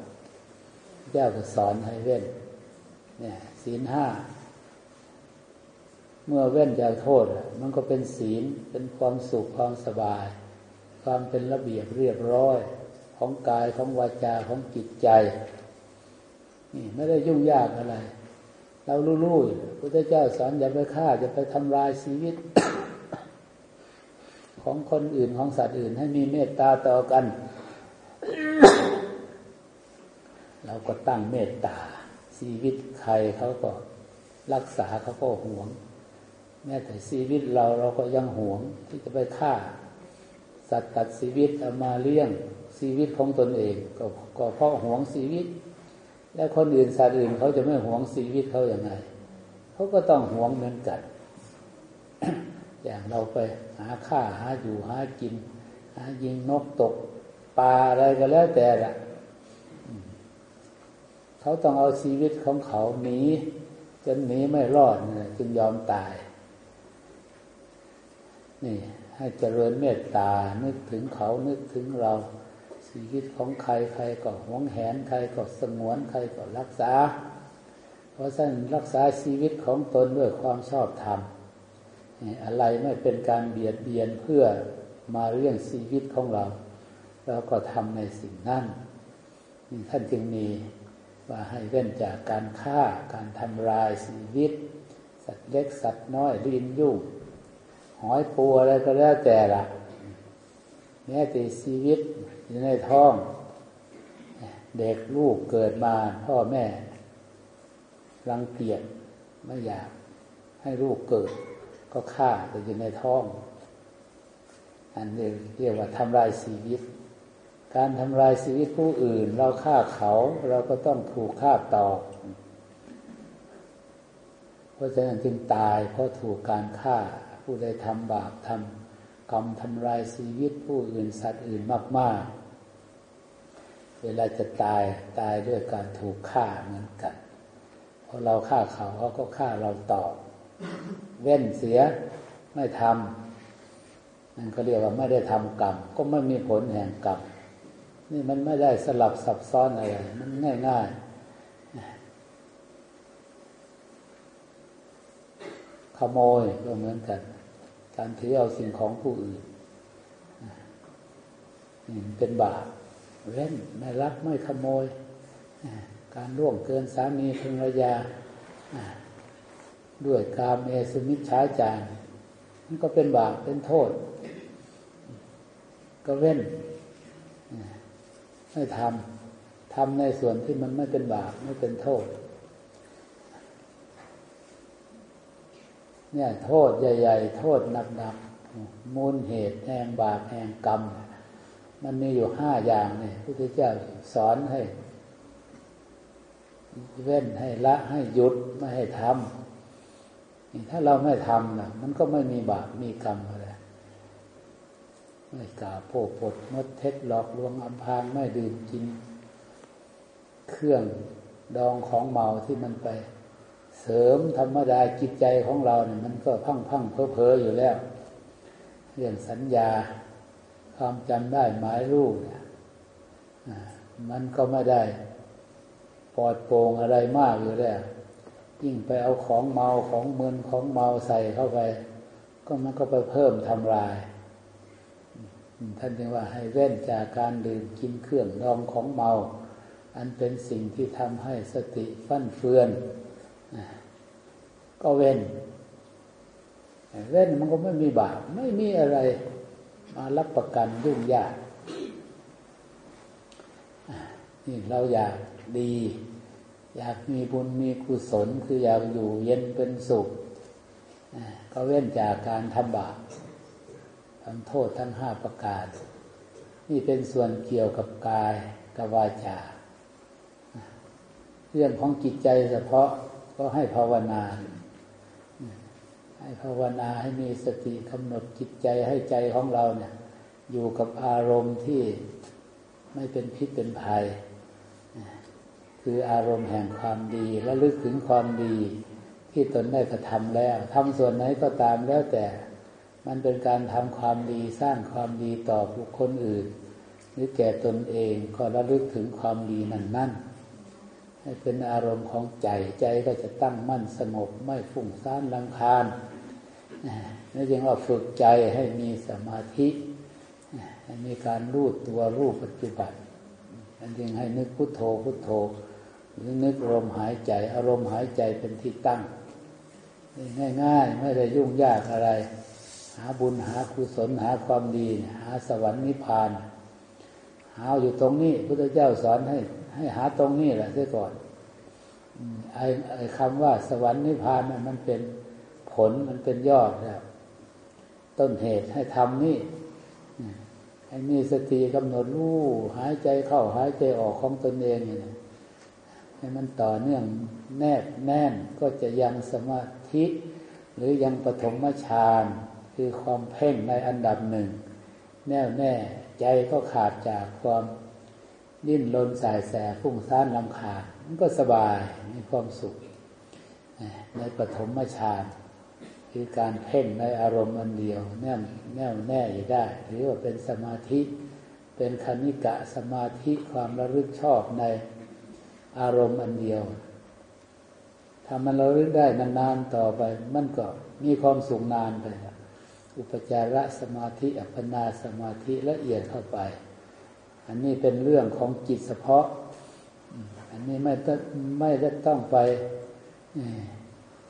A: เจ้าก็สอนให้เว้น เนี่ยศีลห้า เมื่อเว้นจากโทษ มันก็เป็นศีลเป็นความสุขความสบาย ความเป็นระเบียบเรียบร้อยของกายของวาจาของจิตใจ นี่ไม่ได้ยุ่งยากอะไร เรารู้ๆพระเจ้าสอนอย่าไปฆ่าอย่าไปทำลายชีวิต ของคนอื่นของสัตว์อื่น ให้มีเมตตาต่อกัน เราก็ตั้งเมตตา ชีวิตใครเขาก็รักษาเขาก็หวง แม้แต่ชีวิตเราเราก็ยังหวงที่จะไปฆ่า สัตว์ตัดชีวิตเอามาเลี้ยงชีวิตของตนเองก็ก็เพราะหวงชีวิต และคนอื่นสัตว์อื่นเขาจะไม่หวงชีวิตเขาอย่างไรเขาก็ต้องหวงเหมือนกันอย่างเราไปหาฆ่าหาอยู่หากิน หายิงนกตกปลาอะไรก็แล้วแต่ละ เขาต้องเอาชีวิตของเขาหนีจนหนีไม่รอดจึงยอมตาย นี่ ให้เจริญเมตตา นึกถึงเขานึกถึงเรา ชีวิตของใครใครก็หวงแหนใครก็สงวนใครก็รักษา เพราะฉะนั้นรักษาชีวิตของตนด้วยความชอบธรรมอะไรไม่เป็นการเบียดเบียนเพื่อมาเรื่องชีวิตของเรา เราก็ทำในสิ่งนั้นท่านจึงมี ว่าให้เว้นจากการฆ่าการทำลายชีวิต สัตว์เล็กสัตว์น้อยดินยุ่งหอยปูอะไรก็แล้วแต่ละแม้แต่ชีวิตอยู่ในท้อง เด็กลูกเกิดมาพ่อแม่รังเกียจไม่อยากให้ลูกเกิด ก็ฆ่าแต่อยู่ในท้อง อันนี้เรียกว่าทำลายชีวิต การทำลายชีวิตผู้อื่น เราฆ่าเขาเราก็ต้องถูกฆ่าตอบเพราะฉะนั้นจึงตายเพราะถูกการฆ่า ผู้ใดทำบาปทำกรรมทำลายชีวิตผู้อื่นสัตว์อื่นมาก ๆ เวลาจะตายตายด้วยการถูกฆ่าเหมือนกันเพอเราฆ่าเขาเขาก็ฆ่าเราตอบ เว้นเสียไม่ทำนั่นก็เรียกว่าไม่ได้ทำกรรม ก็ไม่มีผลแห่งกรรม นี่มันไม่ได้สลับซับซ้อนอะไร มันง่ายง่ายขโมยก็เหมือนกัน การถือเอาสิ่งของผู้อื่นนี่เป็นบาปเล่นไม่รักไม่ขโมย การร่วงเกินสามีภรรยา ด้วยกามเอสมิชฌาจารมันก็เป็นบาปเป็นโทษ ก็เว้น ไม่ทำทำในส่วนที่มันไม่เป็นบาปไม่เป็นโทษ เนี่ย โทษใหญ่ ๆ โทษหนักๆมูลเหตุแห่งบาปแห่งกรรม มันมีอยู่ห้าอย่างเนี่ยพระพุทธเจ้าสอนให้ เว้นให้ละให้หยุดไม่ให้ทำถ้าเราไม่ทำนะมันก็ไม่มีบาปมีกรรมอะไร ไม่กล่าโพปดมดเท็จหลอกลวงอำพรางไม่ดื่มกินเครื่องดองของเมาที่มันไป เสริมธรรมดาจิตใจของเราเนี่ยมันก็พังพังเพอเพออยู่แล้ว เรื่องสัญญา ความจำได้หมายรู้เนี่ยมันก็ไม่ได้ปลอดโปร่งอะไรมากอยู่แล้วยิ่งไปเอาของเมาของเมึนของเมาใส่เข้าไป ก็มันก็ไปเพิ่มทำลาย ท่านจึงว่าให้เว้นจากการดื่มกินเครื่องดองของเมา อันเป็นสิ่งที่ทำให้สติฟั่นเฟือนก็เว้นเว้นมันก็ไม่มีบาปไม่มีอะไรมารับประกันยุ่งยากนี่เราอยากดี อยากมีบุญมีกุศลคืออยากอยู่เย็นเป็นสุขก็เว้นจากการทำบาป ทำโทษทั้งห้าประการ นี่เป็นส่วนเกี่ยวกับกายกับวาจา เรื่องของจิตใจเฉพาะก็ให้ภาวนา ให้ภาวนาให้มีสติกำหนดจิตใจให้ใจของเราเนี่ย อยู่กับอารมณ์ที่ไม่เป็นพิษเป็นภัย คืออารมณ์แห่งความดีและลึกถึงความดีที่ตนได้กระทำแล้วทำส่วนไหนก็ตามแล้วแต่ มันเป็นการทำความดีสร้างความดีต่อบุคคลอื่น หรือแก่ตนเองก็ระลึกถึงความดีนั่นนั่นให้เป็นอารมณ์ของใจใจก็จะตั้งมั่นสงบไม่ฟุ้งซ่านลังคาญนี่จึงว่าฝึกใจให้มีสมาธิมีการรู้ตัวรู้ปัจจุบันอันจึงให้นึกพุทโธพุทโธ หรือนึกลมหายใจ อารมณ์หายใจเป็นที่ตั้งง่าย ๆ ไม่ได้ยุ่งยากอะไร หาบุญหากุศลหาความดี หาสวรรค์นิพพาน หาอยู่ตรงนี้พุทธเจ้าสอนให้ ให้หาตรงนี้แหละเสียก่อนไอ้ไอ้คำว่าสวรรค์นิพพานมันเป็นผลมันเป็นยอดแล้วต้นเหตุให้ทำนี่ให้มีสติกำหนดรู้หายใจเข้าหายใจออกของตนเองเนี่ยให้มันต่อเนื่องแนบแน่นก็จะยังสมาธิ หรือยังปฐมฌาน คือความเพ่งในอันดับหนึ่ง แน่วแน่ใจก็ขาดจากความดิ้นรนสายแสฟุ้งซ่านลำคาญมันก็สบายมีความสุข ในปฐมฌานคือการเพ่งในอารมณ์อันเดียว แน่วแน่วแน่อยู่ได้ หรือว่าเป็นสมาธิเป็นคณิกะสมาธิความระลึกชอบในอารมณ์อันเดียวถ้ามันระลึกได้นานๆต่อไป มันก็มีความสุขนานไป อุปจารสมาธิอัปปนาสมาธิละเอียดเข้าไป อันนี้เป็นเรื่องของจิตเฉพาะ อันนี้ไม่ต้องไม่ได้ต้องไป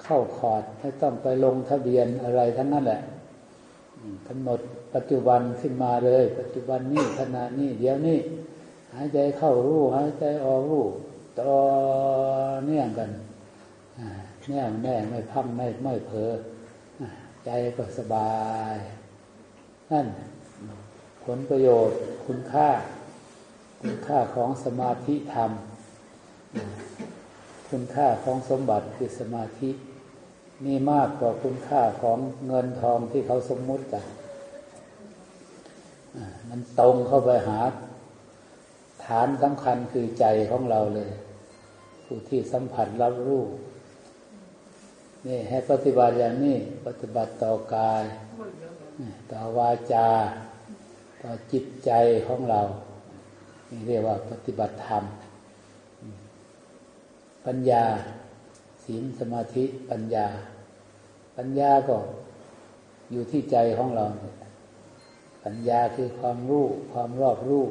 A: เข้าคอร์ดไม่ต้องไปลงทะเบียนอะไรทั้งนั้นแหละกำหนดปัจจุบันขึ้นมาเลย ปัจจุบันนี้ขณะนี้เดี๋ยวนี้หายใจเข้ารู้หายใจออกรู้ต่อเนื่องกันแน่แน่ไม่พังไม่ไม่เผลอ ใจก็สบาย นั่น ผลประโยชน์คุณค่า คุณค่าของสมาธิธรรม คุณค่าของสมบัติคือสมาธิมีมากกว่าคุณค่าของเงินทองที่เขาสมมุติกันมันตรงเข้าไปหา ฐานสำคัญคือใจของเราเลย ผู้ที่สัมผัสรับรู้ นี่ให้ปฏิบัติอย่างนี้ ปฏิบัติต่อกาย ต่อวาจา ต่อจิตใจของเรา นี่เรียกว่าปฏิบัติธรรม ปัญญา ศีลสมาธิปัญญา ปัญญาก็อยู่ที่ใจของเรา ปัญญาคือความรู้ความรอบรู้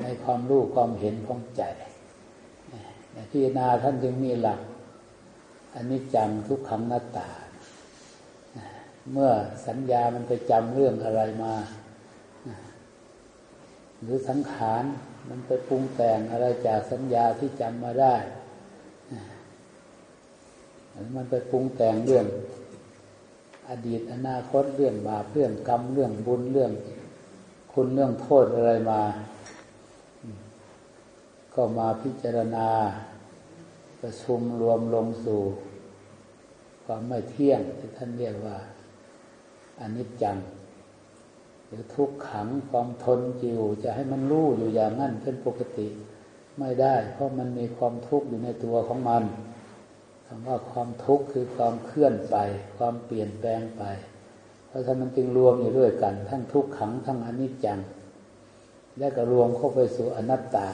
A: ในความรู้ความเห็นของใจ พิจารณาท่านจึงมีหลักอันนี้จังทุกขังนัตตา เมื่อสัญญามันไปจำเรื่องอะไรมา หรือสังขารมันไปปรุงแต่งอะไรจากสัญญาที่จำมาได้มันไปปรุงแต่งเรื่อง อดีตอนาคตเรื่องบาปเรื่องกรรมเรื่องบุญเรื่อง คุณเรื่องโทษอะไรมา ก็มาพิจารณา ประชุมรวมลงสู่ความไม่เที่ยงที่ท่านเรียกว่าอนิจจังหรือทุกขังความทนอยู่จะให้มันรู้อยู่อย่างนั้นเป็นปกติไม่ได้ เพราะมันมีความทุกข์อยู่ในตัวของมันคำว่าความทุกข์คือความเคลื่อนไป ความเปลี่ยนแปลงไป เพราะฉะนั้นจึงรวมอยู่ด้วยกัน ทั้งทุกขังทั้งอนิจจัง และก็รวมเข้าไปสู่อนัตตา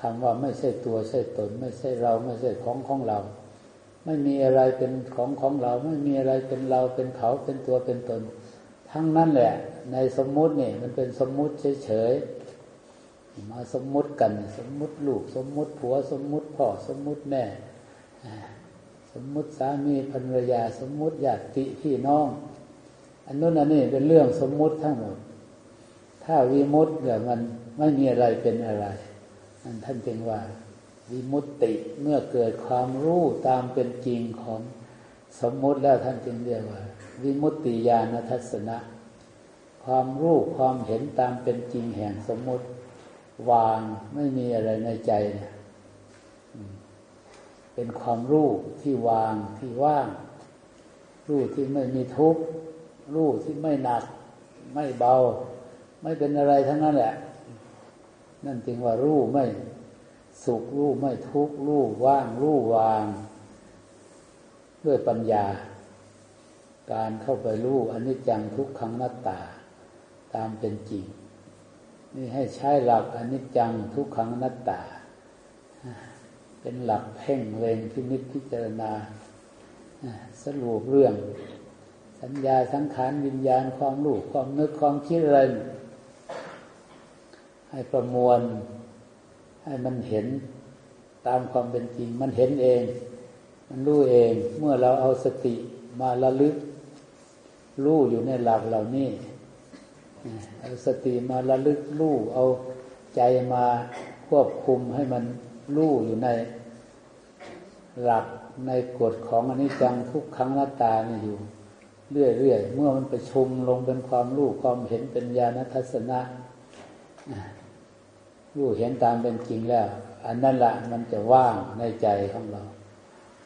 A: คำว่าไม่ใช่ตัวใช่ตน ไม่ใช่เราไม่ใช่ของของเรา ไม่มีอะไรเป็นของของเรา ไม่มีอะไรเป็นเราเป็นเขาเป็นตัวเป็นตน ทั้งนั้นแหละ ในสมมุติเนี่ยมันเป็นสมมุติเฉยๆมาสมมุติกัน สมมุติลูกสมมุติผัวสมมุติพ่อสมมุติแม่สมมุติสามีภรรยาสมมุติญาติพี่น้อง อันนู้นอันนี้เป็นเรื่องสมมุติทั้งหมด ถ้าวิมุตต์เนี่ยมันไม่มีอะไรเป็นอะไรันท่านจึงว่า วิมุตติเมื่อเกิดความรู้ตามเป็นจริงของสมมุติแล้วท่านจึงเรียกว่า วิมุตติญาณทัศนะ ความรู้ความเห็นตามเป็นจริงแห่งสมมติ วางไม่มีอะไรในใจเนี่ยเป็นความรู้ที่วางที่ว่าง รู้ที่ไม่มีทุกข์รู้ที่ไม่หนัก ไม่เบา ไม่เป็นอะไรทั้งนั้นแหละ นั่นจึงว่ารู้ไม่สุขรู้ไม่ทุกข์รู้ว่างรู้วาง ด้วยปัญญา การเข้าไปรู้อนิจจังทุกขังนัตตา ตามเป็นจริง นี่ให้ใช้หลักอนิจจังทุกขังนัตตา เป็นหลักเพ่งเล็งพินิจพิจารณาสรุปเรื่อง สัญญาสังขารวิญญาณความรู้ความนึกความคิดอะไร ให้ประมวล ให้มันเห็นตามความเป็นจริง มันเห็นเอง มันรู้เอง เมื่อเราเอาสติมาระลึก รู้อยู่ในหลักเหล่านี้เอาสติมาระลึกรู้เอาใจมาควบคุมให้มันรู้อยู่ในหลักในกฎของอนิจจังทุกครั้งหน้าตาเนี่ยอยู่ เรื่อยๆ เมื่อมันประชุมลงเป็นความรู้ความเห็นเป็นญาณทัศนะ รู้เห็นตามเป็นจริงแล้ว อันนั้นละมันจะว่างในใจของเรา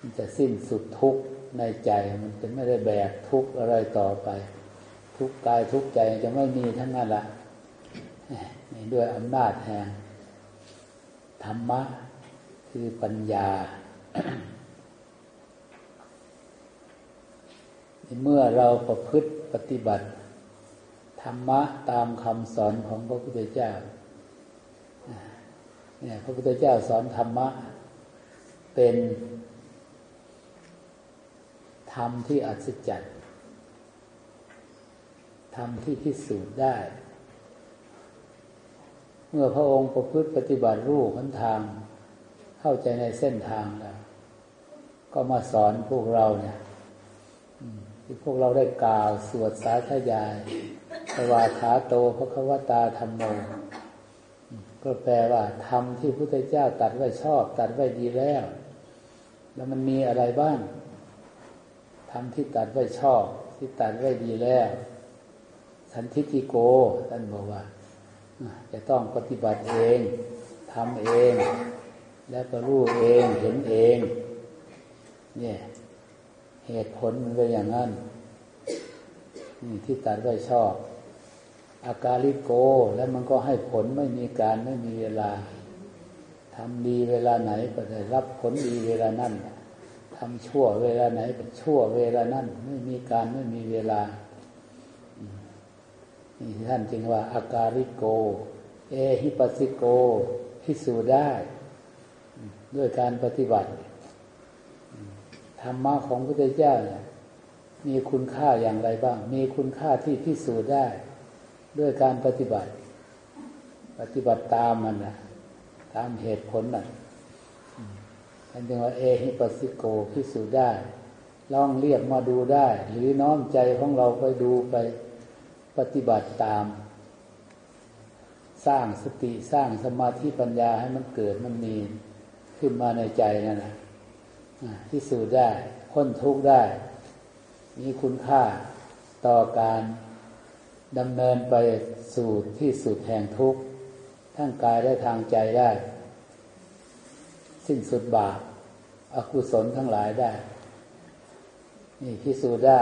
A: มันจะสิ้นสุดทุกข์ในใจมันจะไม่ได้แบกทุกข์อะไรต่อไป ทุกกายทุกใจจะไม่มีทั้งนั้นละด้วยอำนาจแห่งธรรมะคือปัญญา เมื่อเราประพฤติปฏิบัติ ธรรมะตามคำสอนของพระพุทธเจ้า เนี่ยพระพุทธเจ้าสอนธรรมะ เป็นธรรมที่อัศจรรย์ธรรมที่พิสูจน์ได้ เมื่อพระองค์ประพฤติปฏิบัติรูปขันทาง เข้าใจในเส้นทางแล้ว ก็มาสอนพวกเราเนี่ยที่พวกเราได้กล่าวสวดสาธยายสวาขาโตพระควตาธรรมโม ก็แปลว่าธรรมที่พระพุทธเจ้าตัดไว้ชอบ ตัดไว้ดีแล้ว แล้วมันมีอะไรบ้างธรรมที่ตัดไว้ชอบ ที่ตัดไว้ดีแล้ว สันทิติโกท่านบอกว่าจะต้องปฏิบัติเองทำเอง แล้วก็รู้เองเห็นเอง เนี่ย เหตุผลมันเป็นอย่างนั้นนี่ที่ตัดไว้ชอบ อาการิโก แล้วมันก็ให้ผลไม่มีการไม่มีเวลาทำดีเวลาไหนก็ได้รับผลดีเวลานั้นทำชั่วเวลาไหนก็ชั่วเวลานั้นไม่มีการไม่มีเวลานี่ท่านจึงว่าอาการิโก เอหิปัสสิโกพิสูจได้ ด้วยการปฏิบัติธรรมะของพระพุทธเจ้าเนี่ยมีคุณค่าอย่างไรบ้าง มีคุณค่าที่พิสูจน์ได้ ด้วยการปฏิบัติ ปฏิบัติตามมันนะตามเหตุผลน่ะท่านจึงว่าเอหิปัสสิโกพิสูจได้ล่องเรียกมาดูได้ หรือน้อมใจของเราไปดูไปปฏิบัติตาม สร้างสติสร้างสมาธิปัญญาให้มันเกิดมันมีขึ้นมาในใจนั่นแหละพิสูจได้พ้นทุกข์ได้ มีคุณค่าต่อการ ดำเนินไปสู่ที่สุดแห่งทุกข์ทั้งกายและทางใจได้ สิ้นสุดบาปอากุศลทั้งหลายได้ นี่พิสูจน์ได้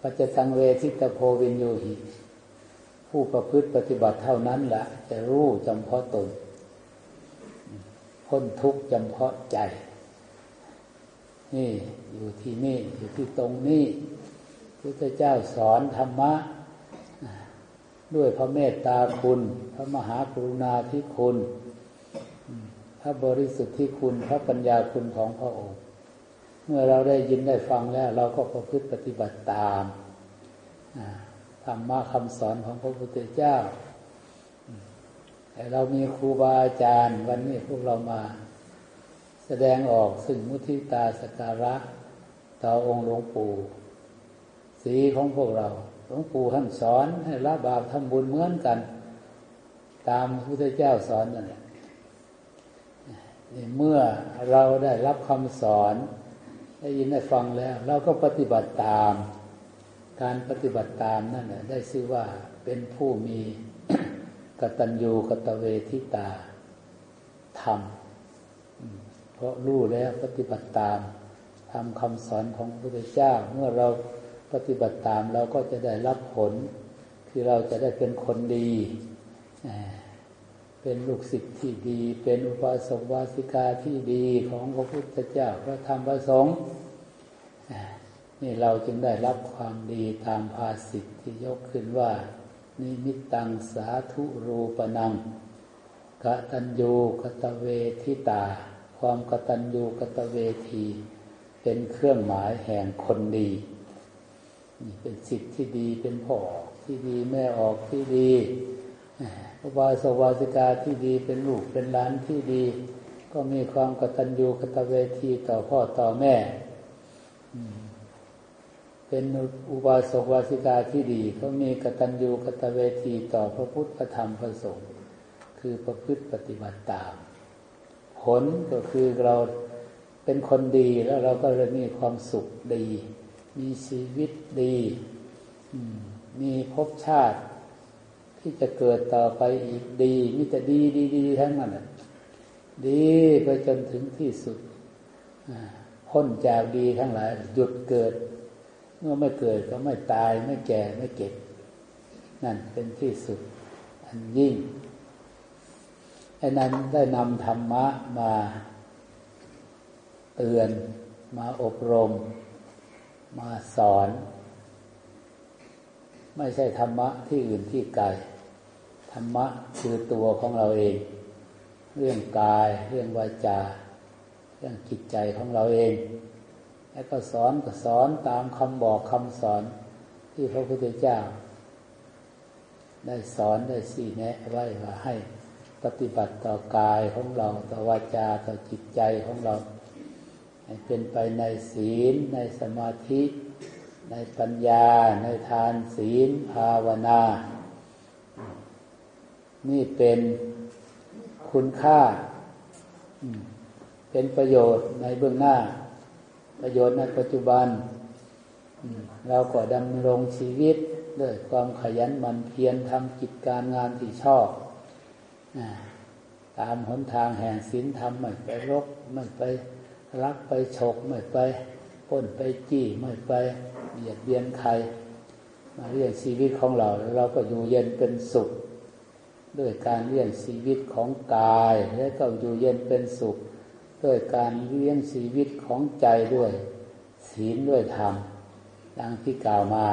A: ปัจจตังเวทิตโพวินโยหิผู้ประพฤติปฏิบัติเท่านั้นละ จะรู้จำเพาะตนพ้นทุกข์จำเพาะใจ นี่อยู่ที่นี่อยู่ที่ตรงนี้พุทธเจ้าสอนธรรมะ ด้วยพระเมตตาคุณ พระมหากรุณาธิคุณ พระบริสุทธิ์ที่คุณ พระปัญญาคุณของพระองค์ เมื่อเราได้ยินได้ฟังแล้ว เราก็ประพฤติปฏิบัติตามธรรมะคำสอนของพระพุทธเจ้า แต่เรามีครูบาอาจารย์ วันนี้พวกเรามาแสดงออกซึ่งมุทิตาสการะต่อองค์หลวงปู่ สีของพวกเรา ลวงปู่ท่านสอนให้ละบาปทำบุญเหมือนกัน ตามพระพุทธเจ้าสอนนั่นแหละเมื่อเราได้รับคำสอนได้ยินได้ฟังแล้ว เราก็ปฏิบัติตาม การปฏิบัติตามนั่นแหละได้ชื่อว่าเป็นผู้มีกตัญญูกตเวทิตาธรรมเพราะรู้แล้วปฏิบัติตามทำคำสอนของพระพุทธเจ้า เมื่อเรา ปฏิบัติตามเราก็จะได้รับผล คือเราจะได้เป็นคนดี เป็นลูกศิษย์ที่ดี เป็นอุปสมวาสิกาที่ดีของพระพุทธเจ้าพระธรรมพระสงฆ์นี่เราจึงได้รับความดีตามภาสิทธิที่ยกขึ้นว่า นิมิตตังสาธุรูปนังกตัญญูกตเวทิตา ความกตัญญูกตเวที เป็นเครื่องหมายแห่งคนดี เป็นสิทธิ์ที่ดีเป็นพ่อที่ดีแม่ออกที่ดีอุบาสกวาสิกาที่ดีเป็นลูกเป็นหลานที่ดี ก็มีความกตัญญูกตเวทีต่อพ่อต่อแม่ เป็นอุบาสกวาสิกาที่ดีก็มีกตัญญูกตเวทีต่อพระพุทธธรรมพระสงฆ์คือประพฤติปฏิบัติตาม ผลก็คือเราเป็นคนดีแล้วเราก็เลยมีความสุขดี มีชีวิตดีมีภพชาติ ที่จะเกิดต่อไปอีกดีมีแต่ดีดีดีทั้งนั้นดีไปจนถึงที่สุดพ้นจากดีทั้งหลาย หยุดเกิด เมื่อไม่เกิดก็ไม่ตายไม่แก่ไม่เก็บ นั่นเป็นที่สุด อันยิ่งไอ้นั้นได้นำธรรมะมาเตือนมาอบรม มาสอน ไม่ใช่ธรรมะที่อื่นที่ไกลธรรมะคือตัวของเราเอง เรื่องกาย เรื่องวาจา เรื่องจิตใจของเราเอง แล้วก็สอนก็สอนตามคำบอกคำสอนที่พระพุทธเจ้า ได้สอนได้สี่แนะไว้ว่าให้ปฏิบัติต่อกายของเรา ต่อวาจา ต่อจิตใจของเรา ให้เป็นไปในศีล ในสมาธิ ในปัญญา ในทานศีลภาวนา นี่เป็นคุณค่า เป็นประโยชน์ในเบื้องหน้า ประโยชน์ในปัจจุบัน เราก็ดำรงชีวิตด้วยความขยันหมั่นเพียรทำกิจการงานที่ชอบตามหนทางแห่งศีลธรรมไม่ไปรบไม่ไป รักไปฉกไม่ไปป้นไปจี้ไม่ไปเบียดเบียนใคร มาเรียงชีวิตของเรา เราก็อยู่เย็นเป็นสุข ด้วยการเลี้ยงชีวิตของกาย และก็อยู่เย็นเป็นสุข ด้วยการเลี้ยงชีวิตของใจด้วย ศีลด้วยธรรมดังที่กล่าวมา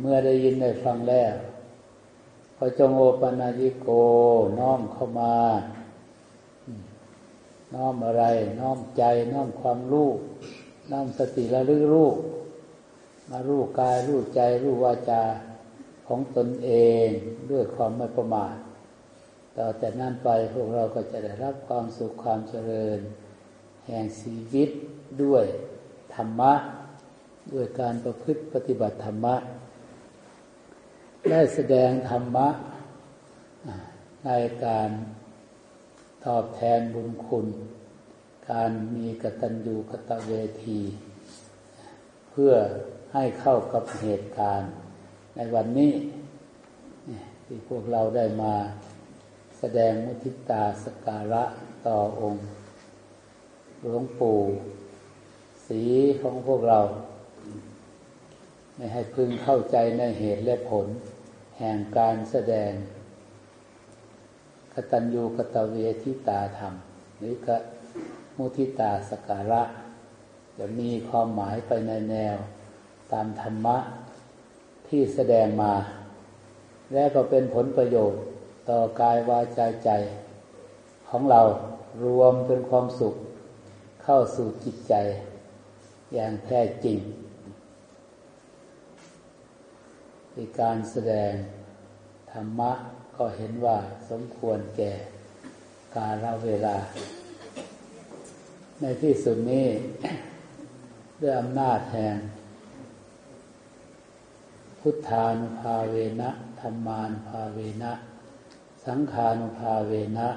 A: เมื่อได้ยินได้ฟังแล้วพอจงโอปนาญิโกน้อมเข้ามา น้อมอะไร น้อมใจ น้อมความรู้น้อมสติระลึกรู้มารู้กายรู้ใจรู้วาจาของตนเองด้วยความไม่ประมาทต่อแต่นั้นไปพวกเราก็จะได้รับความสุขความเจริญ แห่งชีวิตด้วยธรรมะ ด้วยการประพฤติปฏิบัติธรรมะ ได้แสดงธรรมะในการ ตอบแทนบุญคุณ การมีกตัญญูกตเวที เพื่อให้เข้ากับเหตุการณ์ ในวันนี้ที่พวกเราได้มาแสดงมุทิตาสการะต่อองค์ หลวงปู่สีของพวกเรา ไม่ให้พึงเข้าใจในเหตุและผล แห่งการแสดง ตัญญูกตเวทิตาธรรม หรือกมุทิตาสการะ จะมีความหมายไปในแนวตามธรรมะที่แสดงมา และก็เป็นผลประโยชน์ต่อกายวาจาใจของเรารวมเป็นความสุขเข้าสู่จิตใจ อย่างแท้จริงในการแสดงธรรมะ ก็เห็นว่าสมควรแก่กาลเวลา ในที่สุดนี้ ด้วยอำนาจแห่งพุทธานุภาเวนะธรรมานุภาเวนะ สังขานุภาเวนะ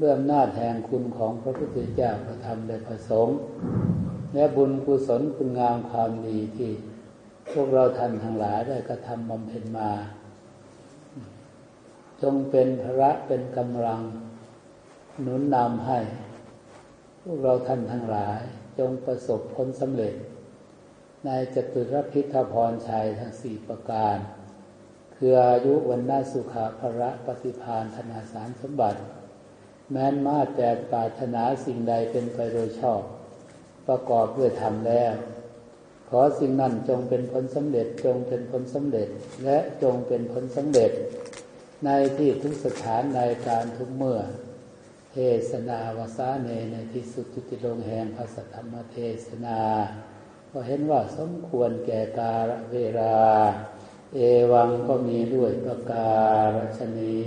A: ด้วยอำนาจแห่งคุณของพระพุทธเจ้าพระธรรมและพระสงฆ์และบุญกุศลคุณงามความดีที่ พวกเราท่านทั้งหลายได้กระทำบำเพ็ญมา จงเป็นพระเป็นกำลัง หนุนนำให้ พวกเราท่านทั้งหลาย จงประสบผลสำเร็จ ในจตุรพิธพรชัยทั้งสี่ประการ คืออายุวันนาสุขาภระปฏิพานธนาสารสมบัติ แม้นมาแต่ปรารถนาสิ่งใดเป็นไปโดยชอบ ประกอบด้วยธรรมแล้วขอสิ่งนั้นจงเป็นผลสำเร็จจงเป็นผลสำเร็จและจงเป็นผลสำเร็จ ในที่ทุกสถานในการทุกเมื่อ เทศนาวสาเนในที่สุดจุติลงแห่งพระสัทธรรมเทศนาก็เห็นว่าสมควรแก่กาลเวลา เอวังก็มีด้วยประการชนี